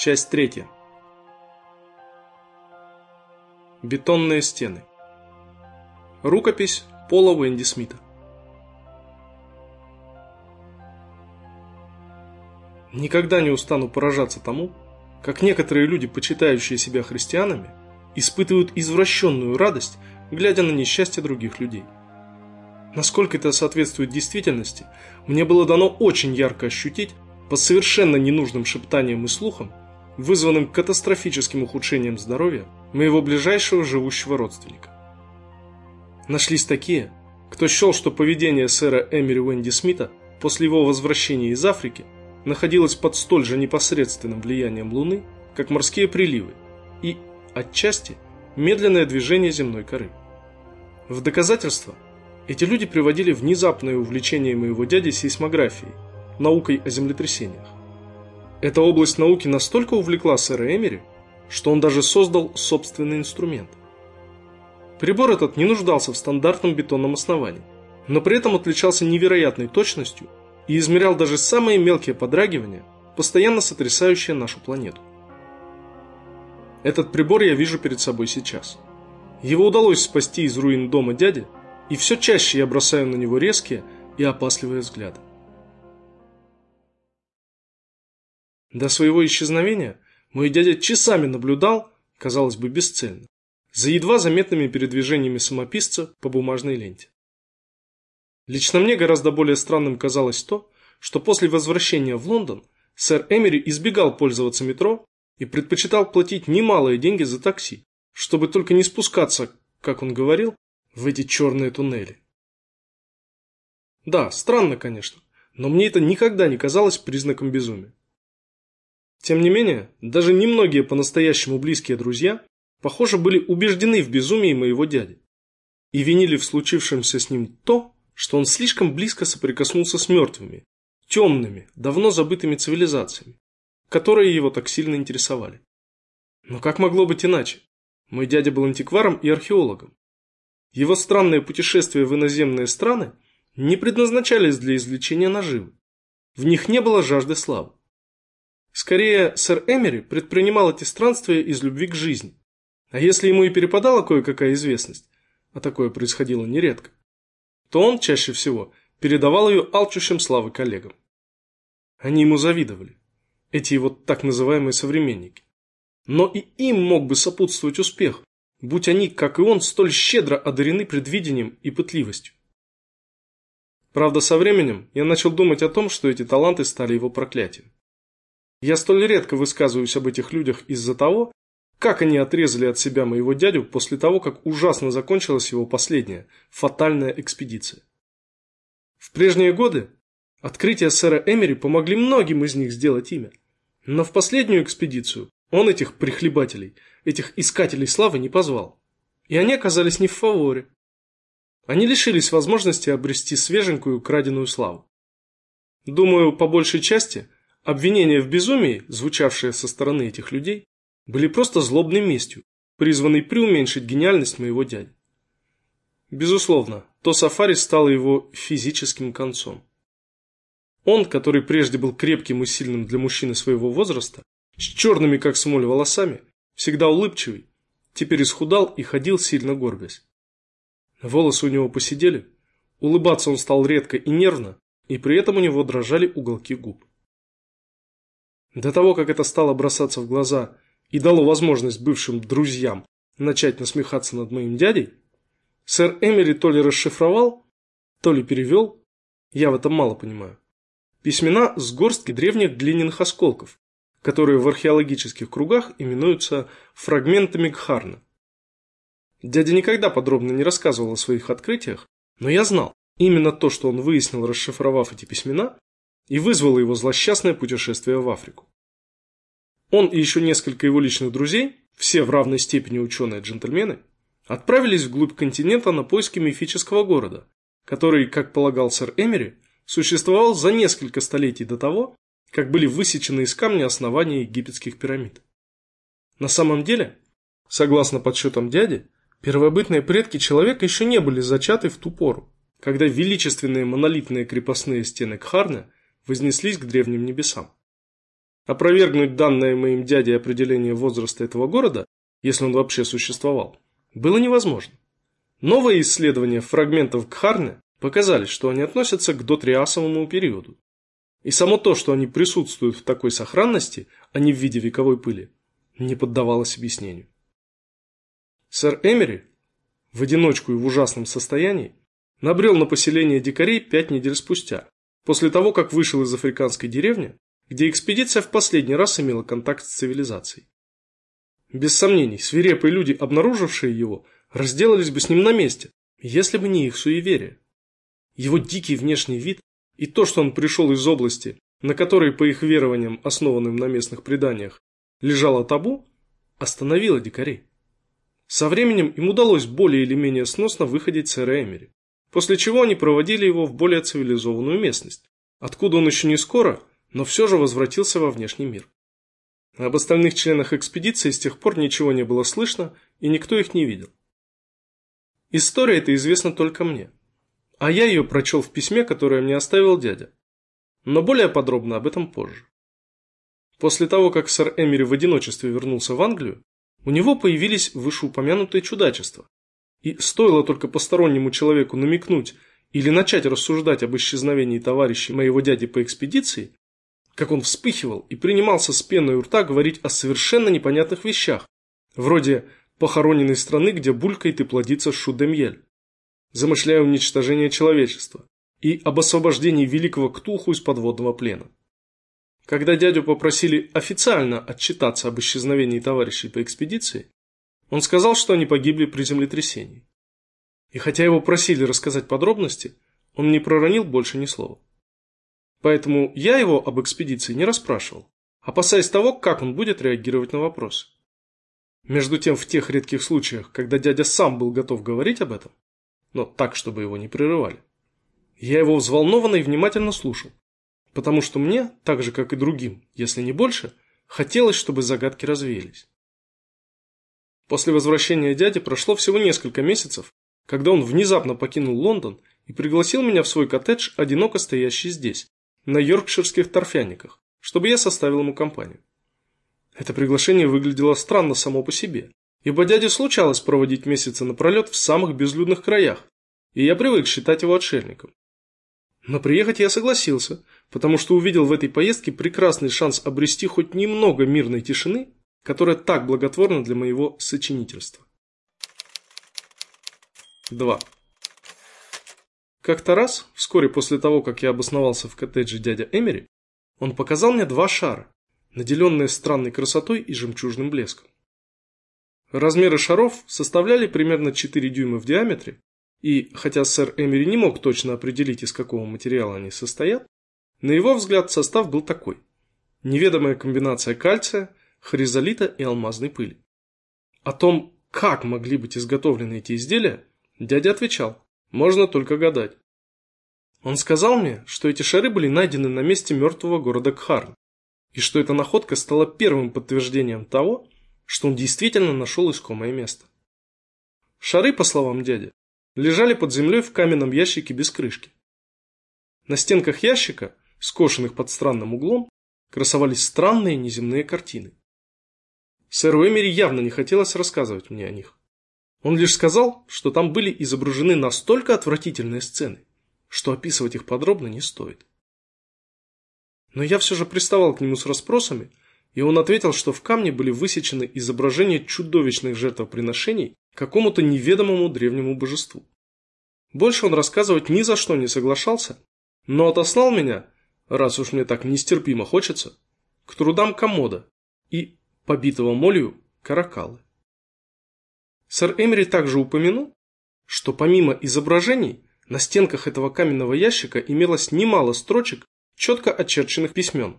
Часть третья. Бетонные стены. Рукопись Пола Уэнди Смита. Никогда не устану поражаться тому, как некоторые люди, почитающие себя христианами, испытывают извращенную радость, глядя на несчастье других людей. Насколько это соответствует действительности, мне было дано очень ярко ощутить по совершенно ненужным шептаниям и слухам, вызванным катастрофическим ухудшением здоровья моего ближайшего живущего родственника. Нашлись такие, кто счел, что поведение сэра Эмери Уэнди Смита после его возвращения из Африки находилось под столь же непосредственным влиянием Луны, как морские приливы, и, отчасти, медленное движение земной коры. В доказательство эти люди приводили внезапное увлечение моего дяди сейсмографией, наукой о землетрясениях. Эта область науки настолько увлекла сэра Эмери, что он даже создал собственный инструмент. Прибор этот не нуждался в стандартном бетонном основании, но при этом отличался невероятной точностью и измерял даже самые мелкие подрагивания, постоянно сотрясающие нашу планету. Этот прибор я вижу перед собой сейчас. Его удалось спасти из руин дома дяди, и все чаще я бросаю на него резкие и опасливые взгляды. До своего исчезновения мой дядя часами наблюдал, казалось бы, бесцельно, за едва заметными передвижениями самописца по бумажной ленте. Лично мне гораздо более странным казалось то, что после возвращения в Лондон сэр Эмери избегал пользоваться метро и предпочитал платить немалые деньги за такси, чтобы только не спускаться, как он говорил, в эти черные туннели. Да, странно, конечно, но мне это никогда не казалось признаком безумия. Тем не менее, даже немногие по-настоящему близкие друзья, похоже, были убеждены в безумии моего дяди и винили в случившемся с ним то, что он слишком близко соприкоснулся с мертвыми, темными, давно забытыми цивилизациями, которые его так сильно интересовали. Но как могло быть иначе? Мой дядя был антикваром и археологом. Его странные путешествия в иноземные страны не предназначались для извлечения наживы. В них не было жажды славы. Скорее, сэр Эмери предпринимал эти странствия из любви к жизни. А если ему и перепадала кое-какая известность, а такое происходило нередко, то он чаще всего передавал ее алчущим славы коллегам. Они ему завидовали, эти его так называемые современники. Но и им мог бы сопутствовать успех, будь они, как и он, столь щедро одарены предвидением и пытливостью. Правда, со временем я начал думать о том, что эти таланты стали его проклятием. Я столь редко высказываюсь об этих людях из-за того, как они отрезали от себя моего дядю после того, как ужасно закончилась его последняя, фатальная экспедиция. В прежние годы открытия сэра Эмери помогли многим из них сделать имя. Но в последнюю экспедицию он этих прихлебателей, этих искателей славы не позвал. И они оказались не в фаворе. Они лишились возможности обрести свеженькую краденую славу. Думаю, по большей части – Обвинения в безумии, звучавшие со стороны этих людей, были просто злобной местью, призванной преуменьшить гениальность моего дяди. Безусловно, то сафари стало его физическим концом. Он, который прежде был крепким и сильным для мужчины своего возраста, с черными как смоль волосами, всегда улыбчивый, теперь исхудал и ходил сильно горбясь. Волосы у него посидели, улыбаться он стал редко и нервно, и при этом у него дрожали уголки губ. До того, как это стало бросаться в глаза и дало возможность бывшим друзьям начать насмехаться над моим дядей, сэр Эмили то ли расшифровал, то ли перевел, я в этом мало понимаю, письмена с горстки древних глиняных осколков, которые в археологических кругах именуются фрагментами Гхарна. Дядя никогда подробно не рассказывал о своих открытиях, но я знал, именно то, что он выяснил, расшифровав эти письмена, и вызвало его злосчастное путешествие в Африку. Он и еще несколько его личных друзей, все в равной степени ученые-джентльмены, отправились вглубь континента на поиски мифического города, который, как полагал сэр Эмери, существовал за несколько столетий до того, как были высечены из камня основания египетских пирамид. На самом деле, согласно подсчетам дяди, первобытные предки человека еще не были зачаты в ту пору, когда величественные монолитные крепостные стены Кхарны вознеслись к древним небесам. опровергнуть данное моим дяде определение возраста этого города, если он вообще существовал, было невозможно. Новые исследования фрагментов Кхарны показали, что они относятся к дотриасовому периоду. И само то, что они присутствуют в такой сохранности, а не в виде вековой пыли, не поддавалось объяснению. Сэр Эмери, в одиночку и в ужасном состоянии, набрел на поселение дикарей пять недель спустя, после того, как вышел из африканской деревни, где экспедиция в последний раз имела контакт с цивилизацией. Без сомнений, свирепые люди, обнаружившие его, разделались бы с ним на месте, если бы не их суеверие. Его дикий внешний вид и то, что он пришел из области, на которой, по их верованиям, основанным на местных преданиях, лежало табу, остановило дикарей. Со временем им удалось более или менее сносно выходить сэра Эмери, после чего они проводили его в более цивилизованную местность, откуда он еще не скоро, но все же возвратился во внешний мир. Об остальных членах экспедиции с тех пор ничего не было слышно, и никто их не видел. История эта известна только мне, а я ее прочел в письме, которое мне оставил дядя. Но более подробно об этом позже. После того, как сэр Эмери в одиночестве вернулся в Англию, у него появились вышеупомянутые чудачества. И стоило только постороннему человеку намекнуть или начать рассуждать об исчезновении товарищей моего дяди по экспедиции, как он вспыхивал и принимался с пеной у рта говорить о совершенно непонятных вещах, вроде похороненной страны, где булькает и плодится Шудемьель, замышляя уничтожение человечества, и об освобождении великого Ктулху из подводного плена. Когда дядю попросили официально отчитаться об исчезновении товарищей по экспедиции, он сказал, что они погибли при землетрясении. И хотя его просили рассказать подробности, он не проронил больше ни слова. Поэтому я его об экспедиции не расспрашивал, опасаясь того, как он будет реагировать на вопросы. Между тем, в тех редких случаях, когда дядя сам был готов говорить об этом, но так, чтобы его не прерывали, я его взволнованно и внимательно слушал, потому что мне, так же как и другим, если не больше, хотелось, чтобы загадки развеялись. После возвращения дяди прошло всего несколько месяцев, когда он внезапно покинул Лондон и пригласил меня в свой коттедж, одиноко стоящий здесь, на йоркширских торфяниках, чтобы я составил ему компанию. Это приглашение выглядело странно само по себе, ибо дяде случалось проводить месяцы напролет в самых безлюдных краях, и я привык считать его отшельником. Но приехать я согласился, потому что увидел в этой поездке прекрасный шанс обрести хоть немного мирной тишины, которая так благотворна для моего сочинительства. 2. Как-то раз, вскоре после того, как я обосновался в коттедже дядя Эмери, он показал мне два шара, наделенные странной красотой и жемчужным блеском. Размеры шаров составляли примерно 4 дюйма в диаметре и, хотя сэр Эмери не мог точно определить, из какого материала они состоят, на его взгляд состав был такой. Неведомая комбинация кальция, хризолита и алмазной пыли. О том, как могли быть изготовлены эти изделия, дядя отвечал, можно только гадать. Он сказал мне, что эти шары были найдены на месте мертвого города Кхарн, и что эта находка стала первым подтверждением того, что он действительно нашел искомое место. Шары, по словам дяди, лежали под землей в каменном ящике без крышки. На стенках ящика, скошенных под странным углом, красовались странные неземные картины. Сэру Эмери явно не хотелось рассказывать мне о них. Он лишь сказал, что там были изображены настолько отвратительные сцены, что описывать их подробно не стоит. Но я все же приставал к нему с расспросами, и он ответил, что в камне были высечены изображения чудовищных жертвоприношений какому-то неведомому древнему божеству. Больше он рассказывать ни за что не соглашался, но отослал меня, раз уж мне так нестерпимо хочется, к трудам комода и побитого молью каракалы. Сэр Эмери также упомянул, что помимо изображений на стенках этого каменного ящика имелось немало строчек четко очерченных письмен,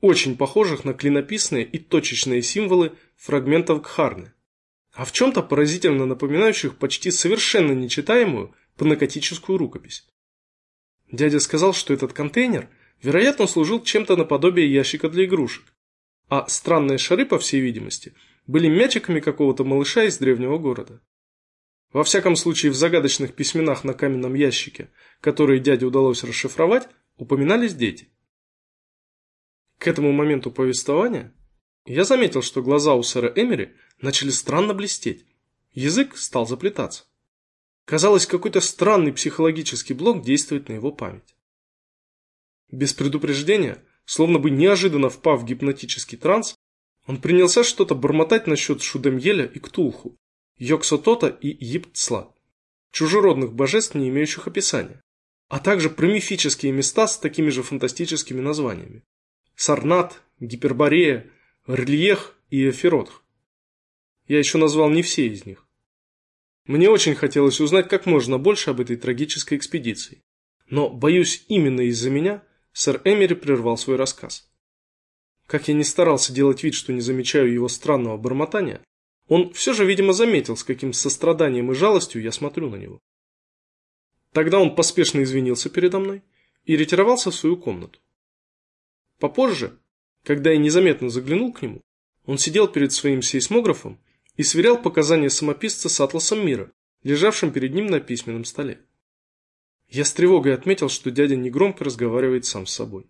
очень похожих на клинописные и точечные символы фрагментов Гхарны, а в чем-то поразительно напоминающих почти совершенно нечитаемую панакотическую рукопись. Дядя сказал, что этот контейнер, вероятно, служил чем-то наподобие ящика для игрушек, а странные шары, по всей видимости, были мячиками какого-то малыша из древнего города. Во всяком случае, в загадочных письменах на каменном ящике, которые дяде удалось расшифровать, упоминались дети. К этому моменту повествования я заметил, что глаза у сэра Эмери начали странно блестеть. Язык стал заплетаться. Казалось, какой-то странный психологический блок действует на его память. Без предупреждения, словно бы неожиданно впав в гипнотический транс, он принялся что-то бормотать насчет Шудемьеля и Ктулху, Йоксотота и Епцла, чужеродных божеств, не имеющих описания, а также про мифические места с такими же фантастическими названиями. Сарнат, Гиперборея, Рельех и Эфиротх. Я еще назвал не все из них. Мне очень хотелось узнать как можно больше об этой трагической экспедиции. Но, боюсь, именно из-за меня сэр Эмери прервал свой рассказ. Как я не старался делать вид, что не замечаю его странного бормотания, он все же, видимо, заметил, с каким состраданием и жалостью я смотрю на него. Тогда он поспешно извинился передо мной и ретировался в свою комнату. Попозже, когда я незаметно заглянул к нему, он сидел перед своим сейсмографом и сверял показания самописца с атласом мира, лежавшим перед ним на письменном столе. Я с тревогой отметил, что дядя негромко разговаривает сам с собой.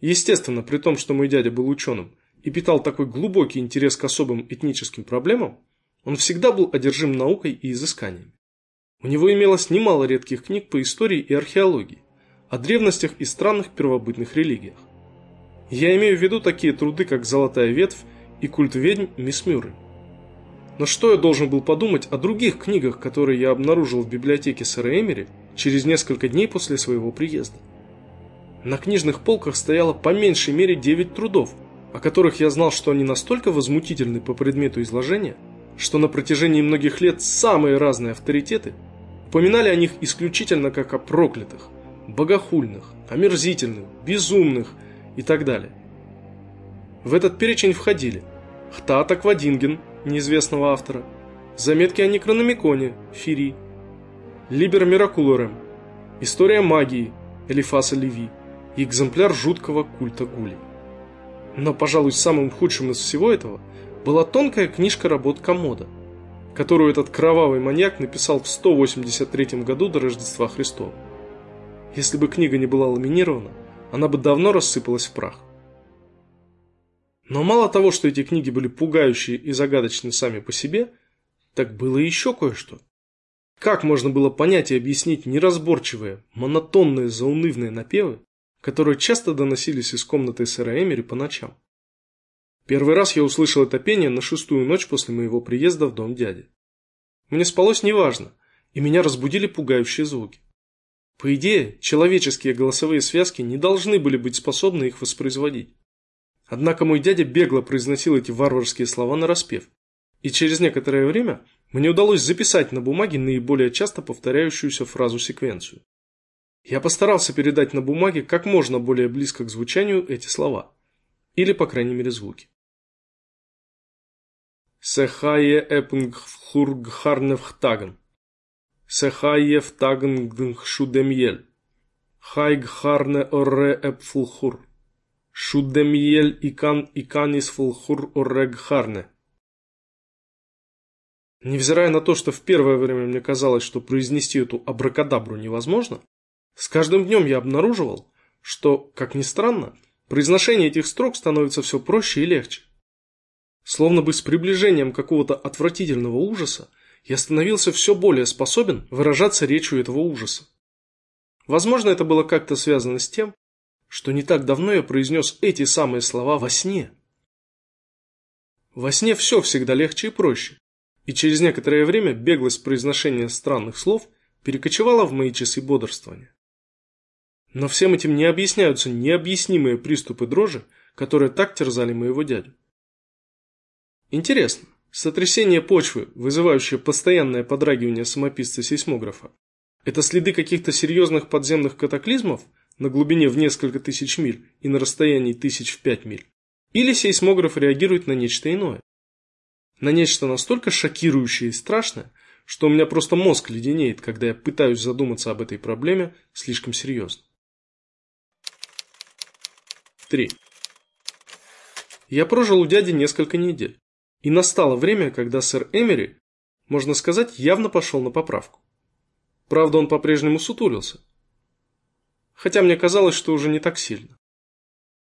Естественно, при том, что мой дядя был ученым и питал такой глубокий интерес к особым этническим проблемам, он всегда был одержим наукой и изысканиями. У него имелось немало редких книг по истории и археологии, о древностях и странных первобытных религиях. Я имею в виду такие труды, как «Золотая ветвь» и «Культ ведьм» Мисс Мюррей. Но что я должен был подумать о других книгах, которые я обнаружил в библиотеке сэра Эмери через несколько дней после своего приезда? На книжных полках стояло по меньшей мере 9 трудов, о которых я знал, что они настолько возмутительны по предмету изложения, что на протяжении многих лет самые разные авторитеты упоминали о них исключительно как о проклятых, богохульных, омерзительных, безумных и так далее. В этот перечень входили Хтата Квадинген – неизвестного автора, заметки о Некрономиконе, Фири, Либер Миракулорем, история магии, Элифаса Леви и экземпляр жуткого культа Гули. Но, пожалуй, самым худшим из всего этого была тонкая книжка работ Комода, которую этот кровавый маньяк написал в 183 году до Рождества Христова. Если бы книга не была ламинирована, она бы давно рассыпалась в прах. Но мало того, что эти книги были пугающие и загадочны сами по себе, так было еще кое-что. Как можно было понять и объяснить неразборчивые, монотонные, заунывные напевы, которые часто доносились из комнаты сэра Эмери по ночам? Первый раз я услышал это пение на шестую ночь после моего приезда в дом дяди. Мне спалось неважно, и меня разбудили пугающие звуки. По идее, человеческие голосовые связки не должны были быть способны их воспроизводить. Однако мой дядя бегло произносил эти варварские слова на распев. И через некоторое время мне удалось записать на бумаге наиболее часто повторяющуюся фразу-секвенцию. Я постарался передать на бумаге как можно более близко к звучанию эти слова. Или, по крайней мере, звуки. Сехае эпнгхургхарневхтаген. Сехае втагенгднгшудемьель. Хайгхарне орре эпфулхур. Шудемиель икан иканис фулхур оррегхарне. Невзирая на то, что в первое время мне казалось, что произнести эту абракадабру невозможно, с каждым днем я обнаруживал, что, как ни странно, произношение этих строк становится все проще и легче. Словно бы с приближением какого-то отвратительного ужаса я становился все более способен выражаться речью этого ужаса. Возможно, это было как-то связано с тем, что не так давно я произнес эти самые слова во сне. Во сне все всегда легче и проще, и через некоторое время беглость произношения странных слов перекочевала в мои часы бодрствования. Но всем этим не объясняются необъяснимые приступы дрожи, которые так терзали моего дядю. Интересно, сотрясение почвы, вызывающее постоянное подрагивание самописца сейсмографа, это следы каких-то серьезных подземных катаклизмов – на глубине в несколько тысяч миль и на расстоянии тысяч в пять миль, или сейсмограф реагирует на нечто иное. На нечто настолько шокирующее и страшное, что у меня просто мозг леденеет, когда я пытаюсь задуматься об этой проблеме слишком серьезно. 3. Я прожил у дяди несколько недель, и настало время, когда сэр Эмери, можно сказать, явно пошел на поправку. Правда, он по-прежнему сутулился, хотя мне казалось, что уже не так сильно.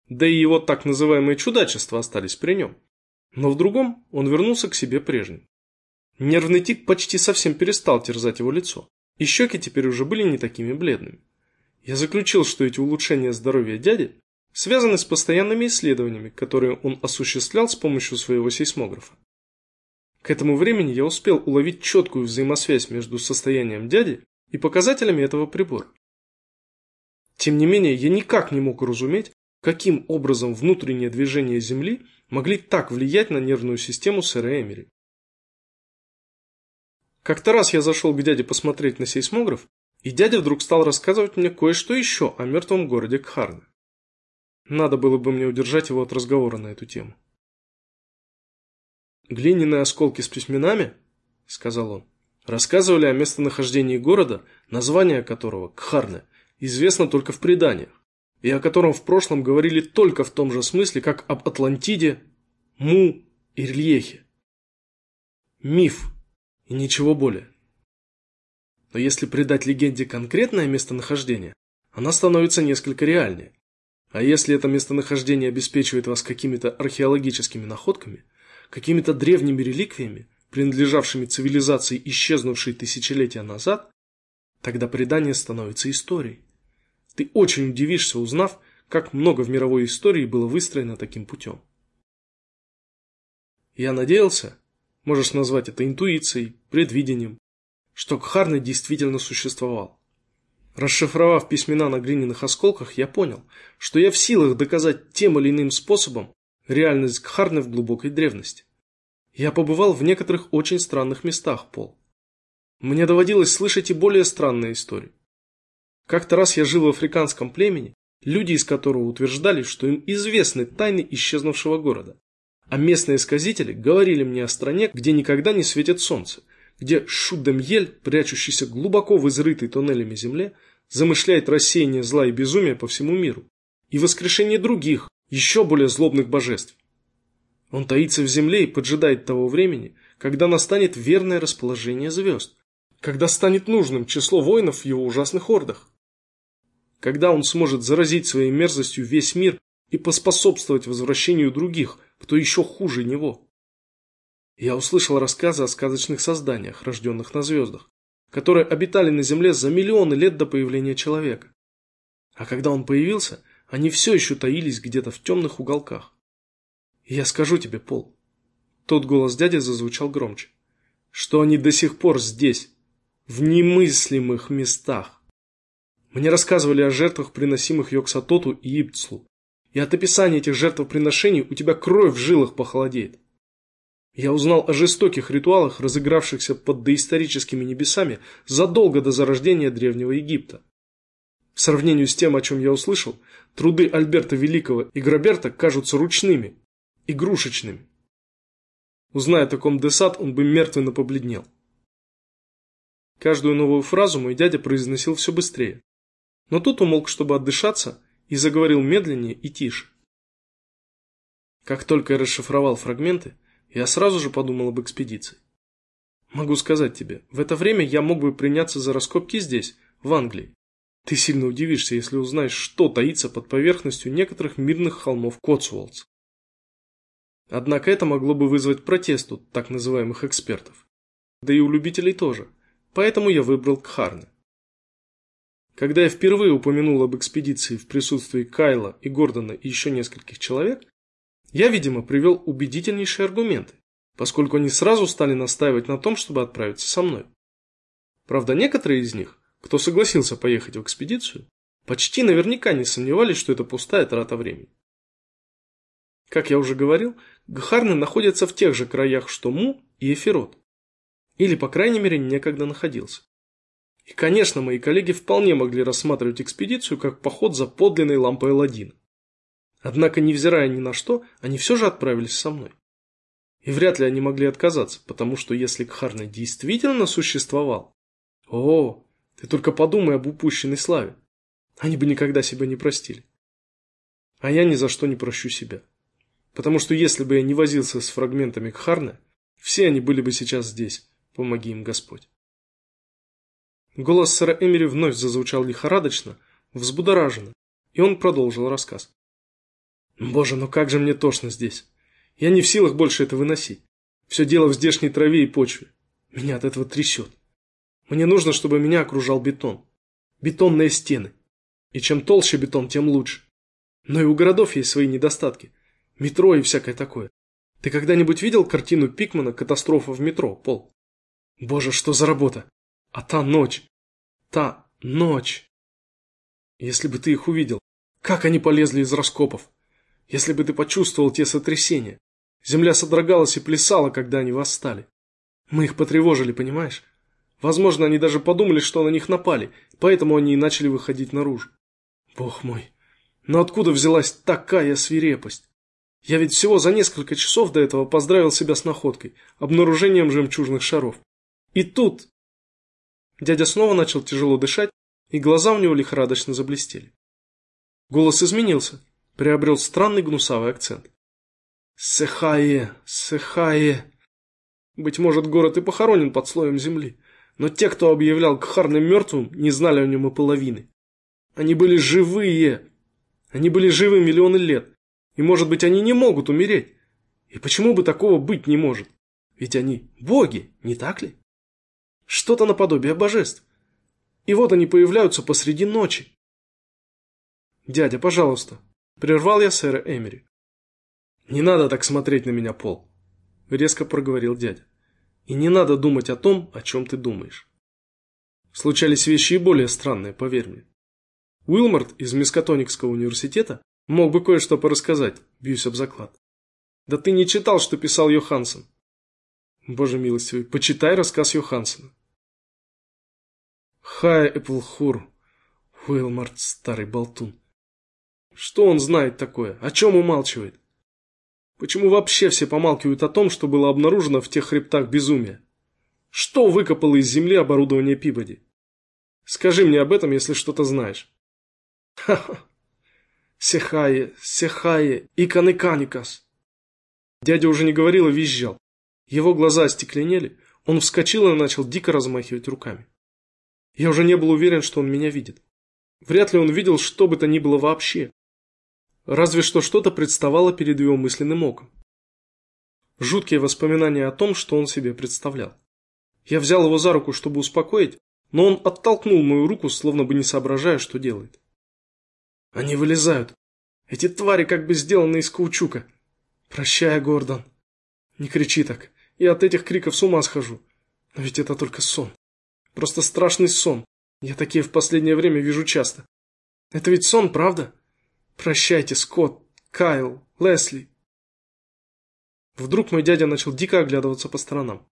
да и его так называемые чудачества остались при нем. Но в другом он вернулся к себе прежним. Нервный тик почти совсем перестал терзать его лицо, и щеки теперь уже были не такими бледными. Я заключил, что эти улучшения здоровья дяди связаны с постоянными исследованиями, которые он осуществлял с помощью своего сейсмографа. К этому времени я успел уловить четкую взаимосвязь между состоянием дяди и показателями этого прибора. Тем не менее, я никак не мог разуметь, каким образом внутренние движения Земли могли так влиять на нервную систему сэра Эмери. Как-то раз я зашел к дяде посмотреть на сейсмограф, и дядя вдруг стал рассказывать мне кое-что еще о мертвом городе Кхарне. Надо было бы мне удержать его от разговора на эту тему. «Глиняные осколки с письменами?» – сказал он. «Рассказывали о местонахождении города, название которого, Кхарне, известно только в преданиях, и о котором в прошлом говорили только в том же смысле, как об Атлантиде, Му и Рельехе. Миф и ничего более. Но если придать легенде конкретное местонахождение, она становится несколько реальнее. А если это местонахождение обеспечивает вас какими-то археологическими находками, какими-то древними реликвиями, принадлежавшими цивилизации, исчезнувшей тысячелетия назад, тогда предание становится историей. Ты очень удивишься, узнав, как много в мировой истории было выстроено таким путем. Я надеялся, можешь назвать это интуицией, предвидением, что Кхарны действительно существовал. Расшифровав письмена на глиняных осколках, я понял, что я в силах доказать тем или иным способом реальность Кхарны в глубокой древности. Я побывал в некоторых очень странных местах, Пол. Мне доводилось слышать и более странные истории. Как-то раз я жил в африканском племени, люди из которого утверждали, что им известны тайны исчезнувшего города. А местные сказители говорили мне о стране, где никогда не светит солнце, где Шуддемьель, прячущийся глубоко в изрытой тоннелями земле, замышляет рассеяние зла и безумия по всему миру и воскрешение других, еще более злобных божеств. Он таится в земле и поджидает того времени, когда настанет верное расположение звезд, когда станет нужным число воинов в его ужасных ордах, когда он сможет заразить своей мерзостью весь мир и поспособствовать возвращению других, кто еще хуже него. Я услышал рассказы о сказочных созданиях, рожденных на звездах, которые обитали на Земле за миллионы лет до появления человека. А когда он появился, они все еще таились где-то в темных уголках. Я скажу тебе, Пол, тот голос дяди зазвучал громче, что они до сих пор здесь, в немыслимых местах. Мне рассказывали о жертвах, приносимых Йоксатоту и Ипцлу, и от описания этих жертвоприношений у тебя кровь в жилах похолодеет. Я узнал о жестоких ритуалах, разыгравшихся под доисторическими небесами задолго до зарождения Древнего Египта. В сравнении с тем, о чем я услышал, труды Альберта Великого и Гроберта кажутся ручными, игрушечными. Узная о таком Десад, он бы мертвенно побледнел. Каждую новую фразу мой дядя произносил все быстрее. Но тут умолк, чтобы отдышаться, и заговорил медленнее и тише. Как только я расшифровал фрагменты, я сразу же подумал об экспедиции. Могу сказать тебе, в это время я мог бы приняться за раскопки здесь, в Англии. Ты сильно удивишься, если узнаешь, что таится под поверхностью некоторых мирных холмов Котсуолтс. Однако это могло бы вызвать протест у так называемых экспертов. Да и у любителей тоже. Поэтому я выбрал Кхарны. Когда я впервые упомянул об экспедиции в присутствии Кайла и Гордона и еще нескольких человек, я, видимо, привел убедительнейшие аргументы, поскольку они сразу стали настаивать на том, чтобы отправиться со мной. Правда, некоторые из них, кто согласился поехать в экспедицию, почти наверняка не сомневались, что это пустая трата времени. Как я уже говорил, Гхарны находятся в тех же краях, что Му и Эфирот. Или, по крайней мере, некогда находился. И, конечно, мои коллеги вполне могли рассматривать экспедицию как поход за подлинной лампой Аладдина. Однако, невзирая ни на что, они все же отправились со мной. И вряд ли они могли отказаться, потому что если Кхарна действительно существовал... О, ты только подумай об упущенной славе. Они бы никогда себя не простили. А я ни за что не прощу себя. Потому что если бы я не возился с фрагментами Кхарны, все они были бы сейчас здесь. Помоги им Господь. Голос сэра Эмери вновь зазвучал лихорадочно, взбудораженно, и он продолжил рассказ. Боже, ну как же мне тошно здесь. Я не в силах больше это выносить. Все дело в здешней траве и почве. Меня от этого трясет. Мне нужно, чтобы меня окружал бетон. Бетонные стены. И чем толще бетон, тем лучше. Но и у городов есть свои недостатки. Метро и всякое такое. Ты когда-нибудь видел картину Пикмана «Катастрофа в метро», Пол? Боже, что за работа? А та ночь. Та ночь. Если бы ты их увидел, как они полезли из раскопов. Если бы ты почувствовал те сотрясения. Земля содрогалась и плясала, когда они восстали. Мы их потревожили, понимаешь? Возможно, они даже подумали, что на них напали, поэтому они и начали выходить наружу. Бог мой, но откуда взялась такая свирепость? Я ведь всего за несколько часов до этого поздравил себя с находкой, обнаружением жемчужных шаров. И тут... Дядя снова начал тяжело дышать, и глаза у него лихорадочно заблестели. Голос изменился, приобрел странный гнусавый акцент. «Сехае, Сехае!» Быть может, город и похоронен под слоем земли, но те, кто объявлял Кхарным мертвым, не знали о нем и половины. Они были живые. Они были живы миллионы лет. И, может быть, они не могут умереть. И почему бы такого быть не может? Ведь они боги, не так ли? Что-то наподобие божеств. И вот они появляются посреди ночи. «Дядя, пожалуйста», – прервал я сэра Эмери. «Не надо так смотреть на меня, Пол», – резко проговорил дядя. «И не надо думать о том, о чем ты думаешь. Случались вещи и более странные, поверь мне. Уилмарт из Мискатоникского университета мог бы кое-что порассказать, бьюсь об заклад. Да ты не читал, что писал Йоханссон. Боже милостивый, почитай рассказ Йоханссона. Хай Эпплхур, Уилмарт, старый болтун. Что он знает такое? О чем умалчивает? Почему вообще все помалкивают о том, что было обнаружено в тех хребтах безумия? Что выкопало из земли оборудование Пибоди? Скажи мне об этом, если что-то знаешь. Ха-ха. Сехае, Сехае, Иканыканикас. Дядя уже не говорил, а визжал. Его глаза остекленели, он вскочил и начал дико размахивать руками. Я уже не был уверен, что он меня видит. Вряд ли он видел что бы то ни было вообще. Разве что что-то представало перед его мысленным оком. Жуткие воспоминания о том, что он себе представлял. Я взял его за руку, чтобы успокоить, но он оттолкнул мою руку, словно бы не соображая, что делает. Они вылезают. Эти твари как бы сделаны из каучука. Прощай, Гордон. Не кричи так. Я от этих криков с ума схожу. Но ведь это только сон. Просто страшный сон. Я такие в последнее время вижу часто. Это ведь сон, правда? Прощайте, Скотт, Кайл, Лесли. Вдруг мой дядя начал дико оглядываться по сторонам.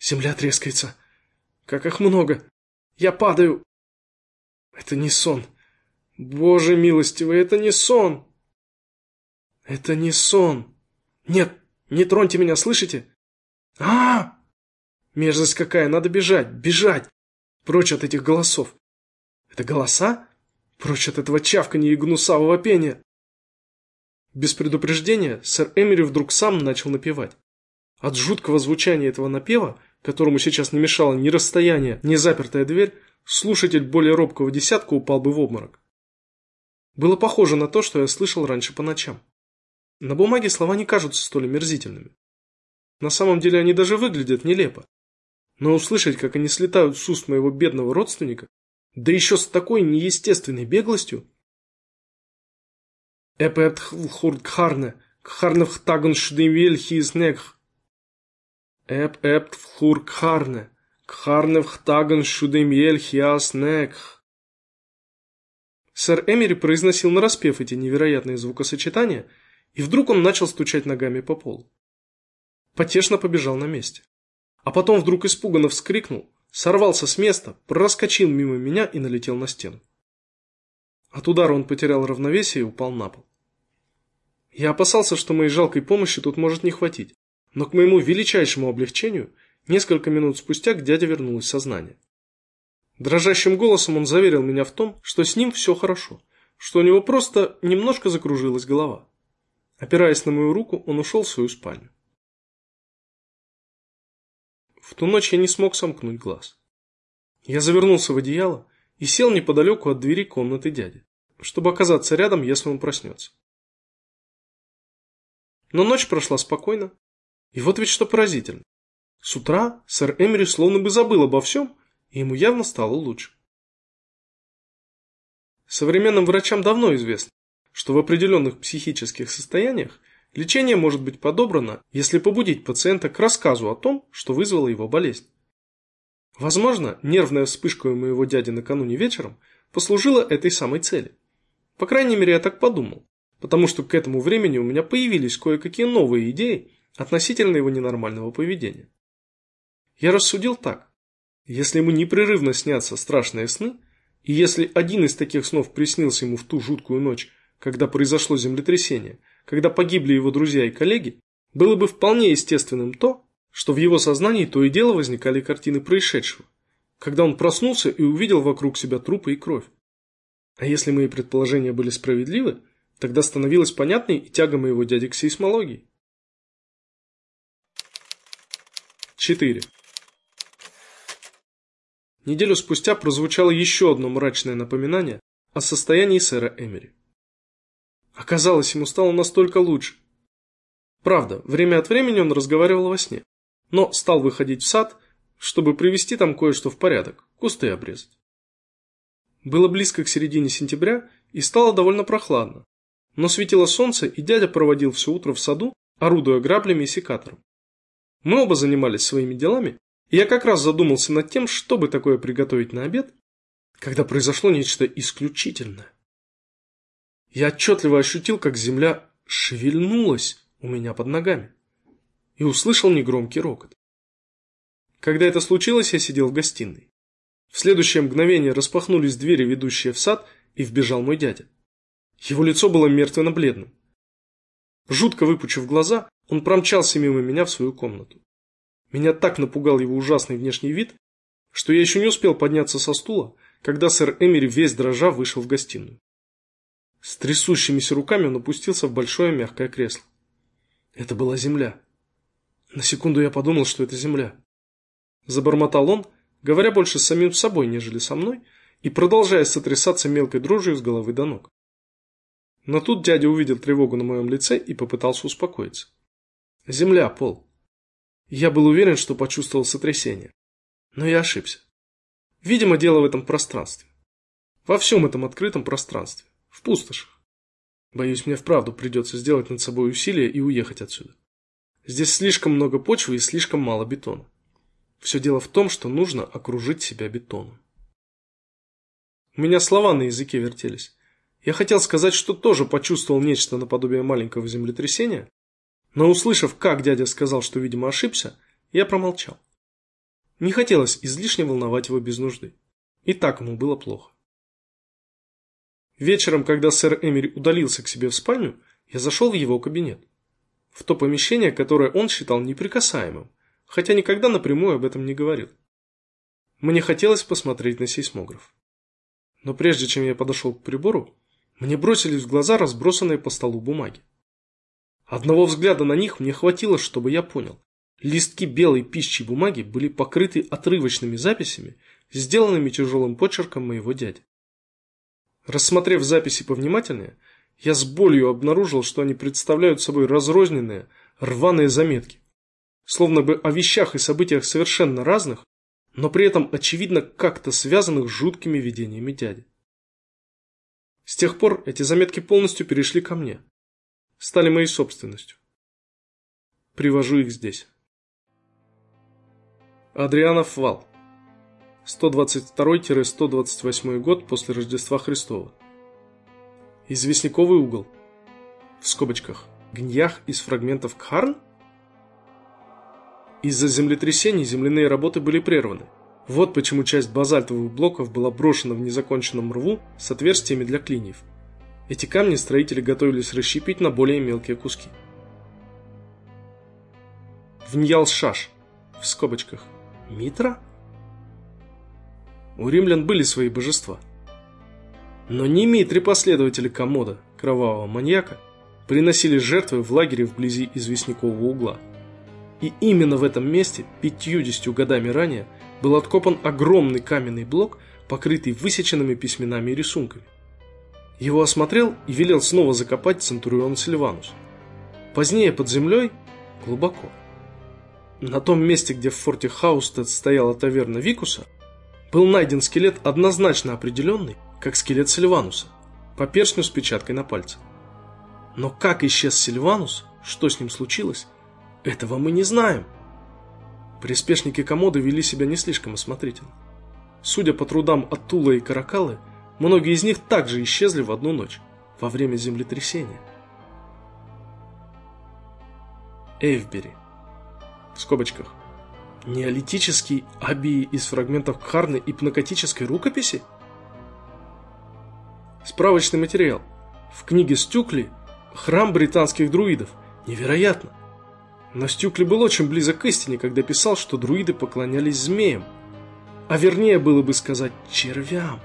Земля трескается. Как их много. Я падаю. Это не сон. Боже милостивый, это не сон. Это не сон. Нет, не троньте меня, слышите? А! Мерзость какая, надо бежать, бежать. Прочь от этих голосов. Это голоса? Прочь от этого чавканья и гнусавого пения. Без предупреждения сэр Эмери вдруг сам начал напевать. От жуткого звучания этого напева, которому сейчас не мешало ни расстояние, ни запертая дверь, слушатель более робкого десятка упал бы в обморок. Было похоже на то, что я слышал раньше по ночам. На бумаге слова не кажутся столь омерзительными. На самом деле они даже выглядят нелепо. Но услышать, как они слетают с уст моего бедного родственника, да еще с такой неестественной беглостью... Эпэт хурдхарне, кхарнев тагон шдемвель хизнекх. Эп эпт хурдхарне, кхарнев тагон шудемель. Сэр Эмери произносил нараспев эти невероятные звукосочетания, и вдруг он начал стучать ногами по полу. Потешно побежал на месте. А потом вдруг испуганно вскрикнул, сорвался с места, проскочил мимо меня и налетел на стену. От удара он потерял равновесие и упал на пол. Я опасался, что моей жалкой помощи тут может не хватить, но к моему величайшему облегчению несколько минут спустя к дяде вернулось сознание. Дрожащим голосом он заверил меня в том, что с ним все хорошо, что у него просто немножко закружилась голова. Опираясь на мою руку, он ушел в свою спальню. В ту ночь я не смог сомкнуть глаз. Я завернулся в одеяло и сел неподалеку от двери комнаты дяди, чтобы оказаться рядом, если он проснется. Но ночь прошла спокойно. И вот ведь что поразительно. С утра сэр Эмери словно бы забыл обо всем, и ему явно стало лучше. Современным врачам давно известно, что в определенных психических состояниях лечение может быть подобрано, если побудить пациента к рассказу о том, что вызвало его болезнь. Возможно, нервная вспышка у моего дяди накануне вечером послужила этой самой цели. По крайней мере, я так подумал, потому что к этому времени у меня появились кое-какие новые идеи относительно его ненормального поведения. Я рассудил так. Если ему непрерывно снятся страшные сны, и если один из таких снов приснился ему в ту жуткую ночь, когда произошло землетрясение, когда погибли его друзья и коллеги, было бы вполне естественным то, что в его сознании то и дело возникали картины происшедшего, когда он проснулся и увидел вокруг себя трупы и кровь. А если мои предположения были справедливы, тогда становилась понятной и тяга моего дяди к сейсмологии. 4. Неделю спустя прозвучало еще одно мрачное напоминание о состоянии сэра Эмери. Оказалось, ему стало настолько лучше. Правда, время от времени он разговаривал во сне, но стал выходить в сад, чтобы привести там кое-что в порядок, кусты обрезать. Было близко к середине сентября и стало довольно прохладно, но светило солнце, и дядя проводил все утро в саду, орудуя граблями и секатором. Мы оба занимались своими делами, и я как раз задумался над тем, чтобы такое приготовить на обед, когда произошло нечто исключительное. Я отчетливо ощутил, как земля шевельнулась у меня под ногами и услышал негромкий рокот. Когда это случилось, я сидел в гостиной. В следующее мгновение распахнулись двери, ведущие в сад, и вбежал мой дядя. Его лицо было мертвенно-бледным. Жутко выпучив глаза, он промчался мимо меня в свою комнату. Меня так напугал его ужасный внешний вид, что я еще не успел подняться со стула, когда сэр Эмери весь дрожа вышел в гостиную. С трясущимися руками он опустился в большое мягкое кресло. Это была земля. На секунду я подумал, что это земля. Забормотал он, говоря больше с самим собой, нежели со мной, и продолжая сотрясаться мелкой дрожью с головы до ног. Но тут дядя увидел тревогу на моем лице и попытался успокоиться. Земля, пол. Я был уверен, что почувствовал сотрясение. Но я ошибся. Видимо, дело в этом пространстве. Во всем этом открытом пространстве. В пустошах. Боюсь, мне вправду придется сделать над собой усилие и уехать отсюда. Здесь слишком много почвы и слишком мало бетона. Все дело в том, что нужно окружить себя бетоном. У меня слова на языке вертелись. Я хотел сказать, что тоже почувствовал нечто наподобие маленького землетрясения, но услышав, как дядя сказал, что, видимо, ошибся, я промолчал. Не хотелось излишне волновать его без нужды. И так ему было плохо. Вечером, когда сэр Эмери удалился к себе в спальню, я зашел в его кабинет. В то помещение, которое он считал неприкасаемым, хотя никогда напрямую об этом не говорил. Мне хотелось посмотреть на сейсмограф. Но прежде чем я подошел к прибору, мне бросились в глаза разбросанные по столу бумаги. Одного взгляда на них мне хватило, чтобы я понял. Листки белой пищей бумаги были покрыты отрывочными записями, сделанными тяжелым почерком моего дяди. Рассмотрев записи повнимательнее, я с болью обнаружил, что они представляют собой разрозненные, рваные заметки. Словно бы о вещах и событиях совершенно разных, но при этом очевидно как-то связанных с жуткими видениями дяди. С тех пор эти заметки полностью перешли ко мне. Стали моей собственностью. Привожу их здесь. Адрианов вал. 122-128 год после Рождества Христова. Известняковый угол. В скобочках. Гньях из фрагментов Кхарн? Из-за землетрясений земляные работы были прерваны. Вот почему часть базальтовых блоков была брошена в незаконченном рву с отверстиями для клиньев. Эти камни строители готовились расщепить на более мелкие куски. Вньял-Шаш, в скобочках, Митра? У римлян были свои божества. Но не Митри последователи Комода, кровавого маньяка, приносили жертвы в лагере вблизи известнякового угла. И именно в этом месте, пятьюдесятью годами ранее, был откопан огромный каменный блок, покрытый высеченными письменами и рисунками. Его осмотрел и велел снова закопать Центурион Сильванус. позднее под землей глубоко. На том месте, где в форте Хаустед стояла таверна Викуса, был найден скелет однозначно определенный, как скелет Сильвануса, по перстню с печаткой на пальце. Но как исчез Сильванус, что с ним случилось, этого мы не знаем. Приспешники комоды вели себя не слишком осмотрительно. Судя по трудам Аттула и Каракалы, многие из них также исчезли в одну ночь, во время землетрясения. Эйвбери. В скобочках. Неолитический абий из фрагментов Кхарны и пнокотической рукописи? Справочный материал. В книге Стюкли «Храм британских друидов». Невероятно. Но Стюкли был очень близок к истине, когда писал, что друиды поклонялись змеям. А вернее было бы сказать червям.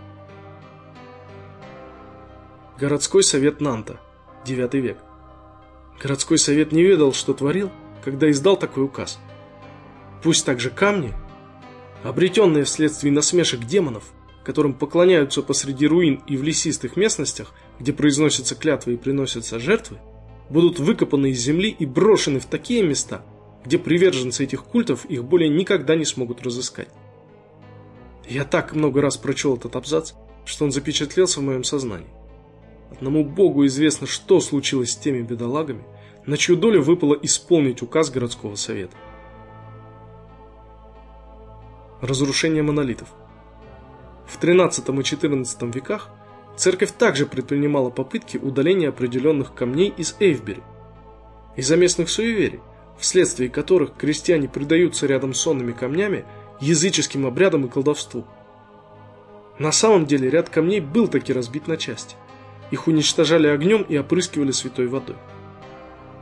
Городской совет Нанта. 9 век. Городской совет не ведал, что творил, когда издал такой указ. Пусть также камни, обретенные вследствие насмешек демонов, которым поклоняются посреди руин и в лесистых местностях, где произносятся клятвы и приносятся жертвы, будут выкопаны из земли и брошены в такие места, где приверженцы этих культов их более никогда не смогут разыскать. Я так много раз прочел этот абзац, что он запечатлелся в моем сознании. Одному Богу известно, что случилось с теми бедолагами, на чью долю выпало исполнить указ городского совета. Разрушение монолитов. В XIII и XIV веках церковь также предпринимала попытки удаления определенных камней из Эйвбери из-за местных суеверий, вследствие которых крестьяне предаются рядом с сонными камнями языческим обрядам и колдовству. На самом деле ряд камней был таки разбит на части. Их уничтожали огнем и опрыскивали святой водой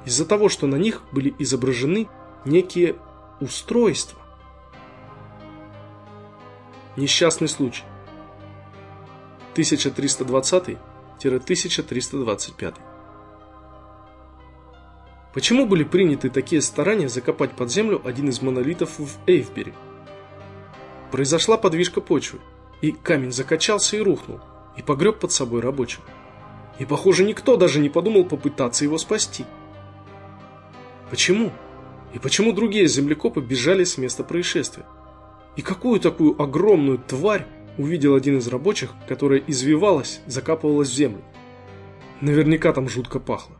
из-за того, что на них были изображены некие устройства. Несчастный случай. 1320-1325. Почему были приняты такие старания закопать под землю один из монолитов в Эйвбери? Произошла подвижка почвы, и камень закачался и рухнул, и погреб под собой рабочего. И, похоже, никто даже не подумал попытаться его спасти – Почему? И почему другие землекопы бежали с места происшествия? И какую такую огромную тварь увидел один из рабочих, которая извивалась, закапывалась в землю? Наверняка там жутко пахло.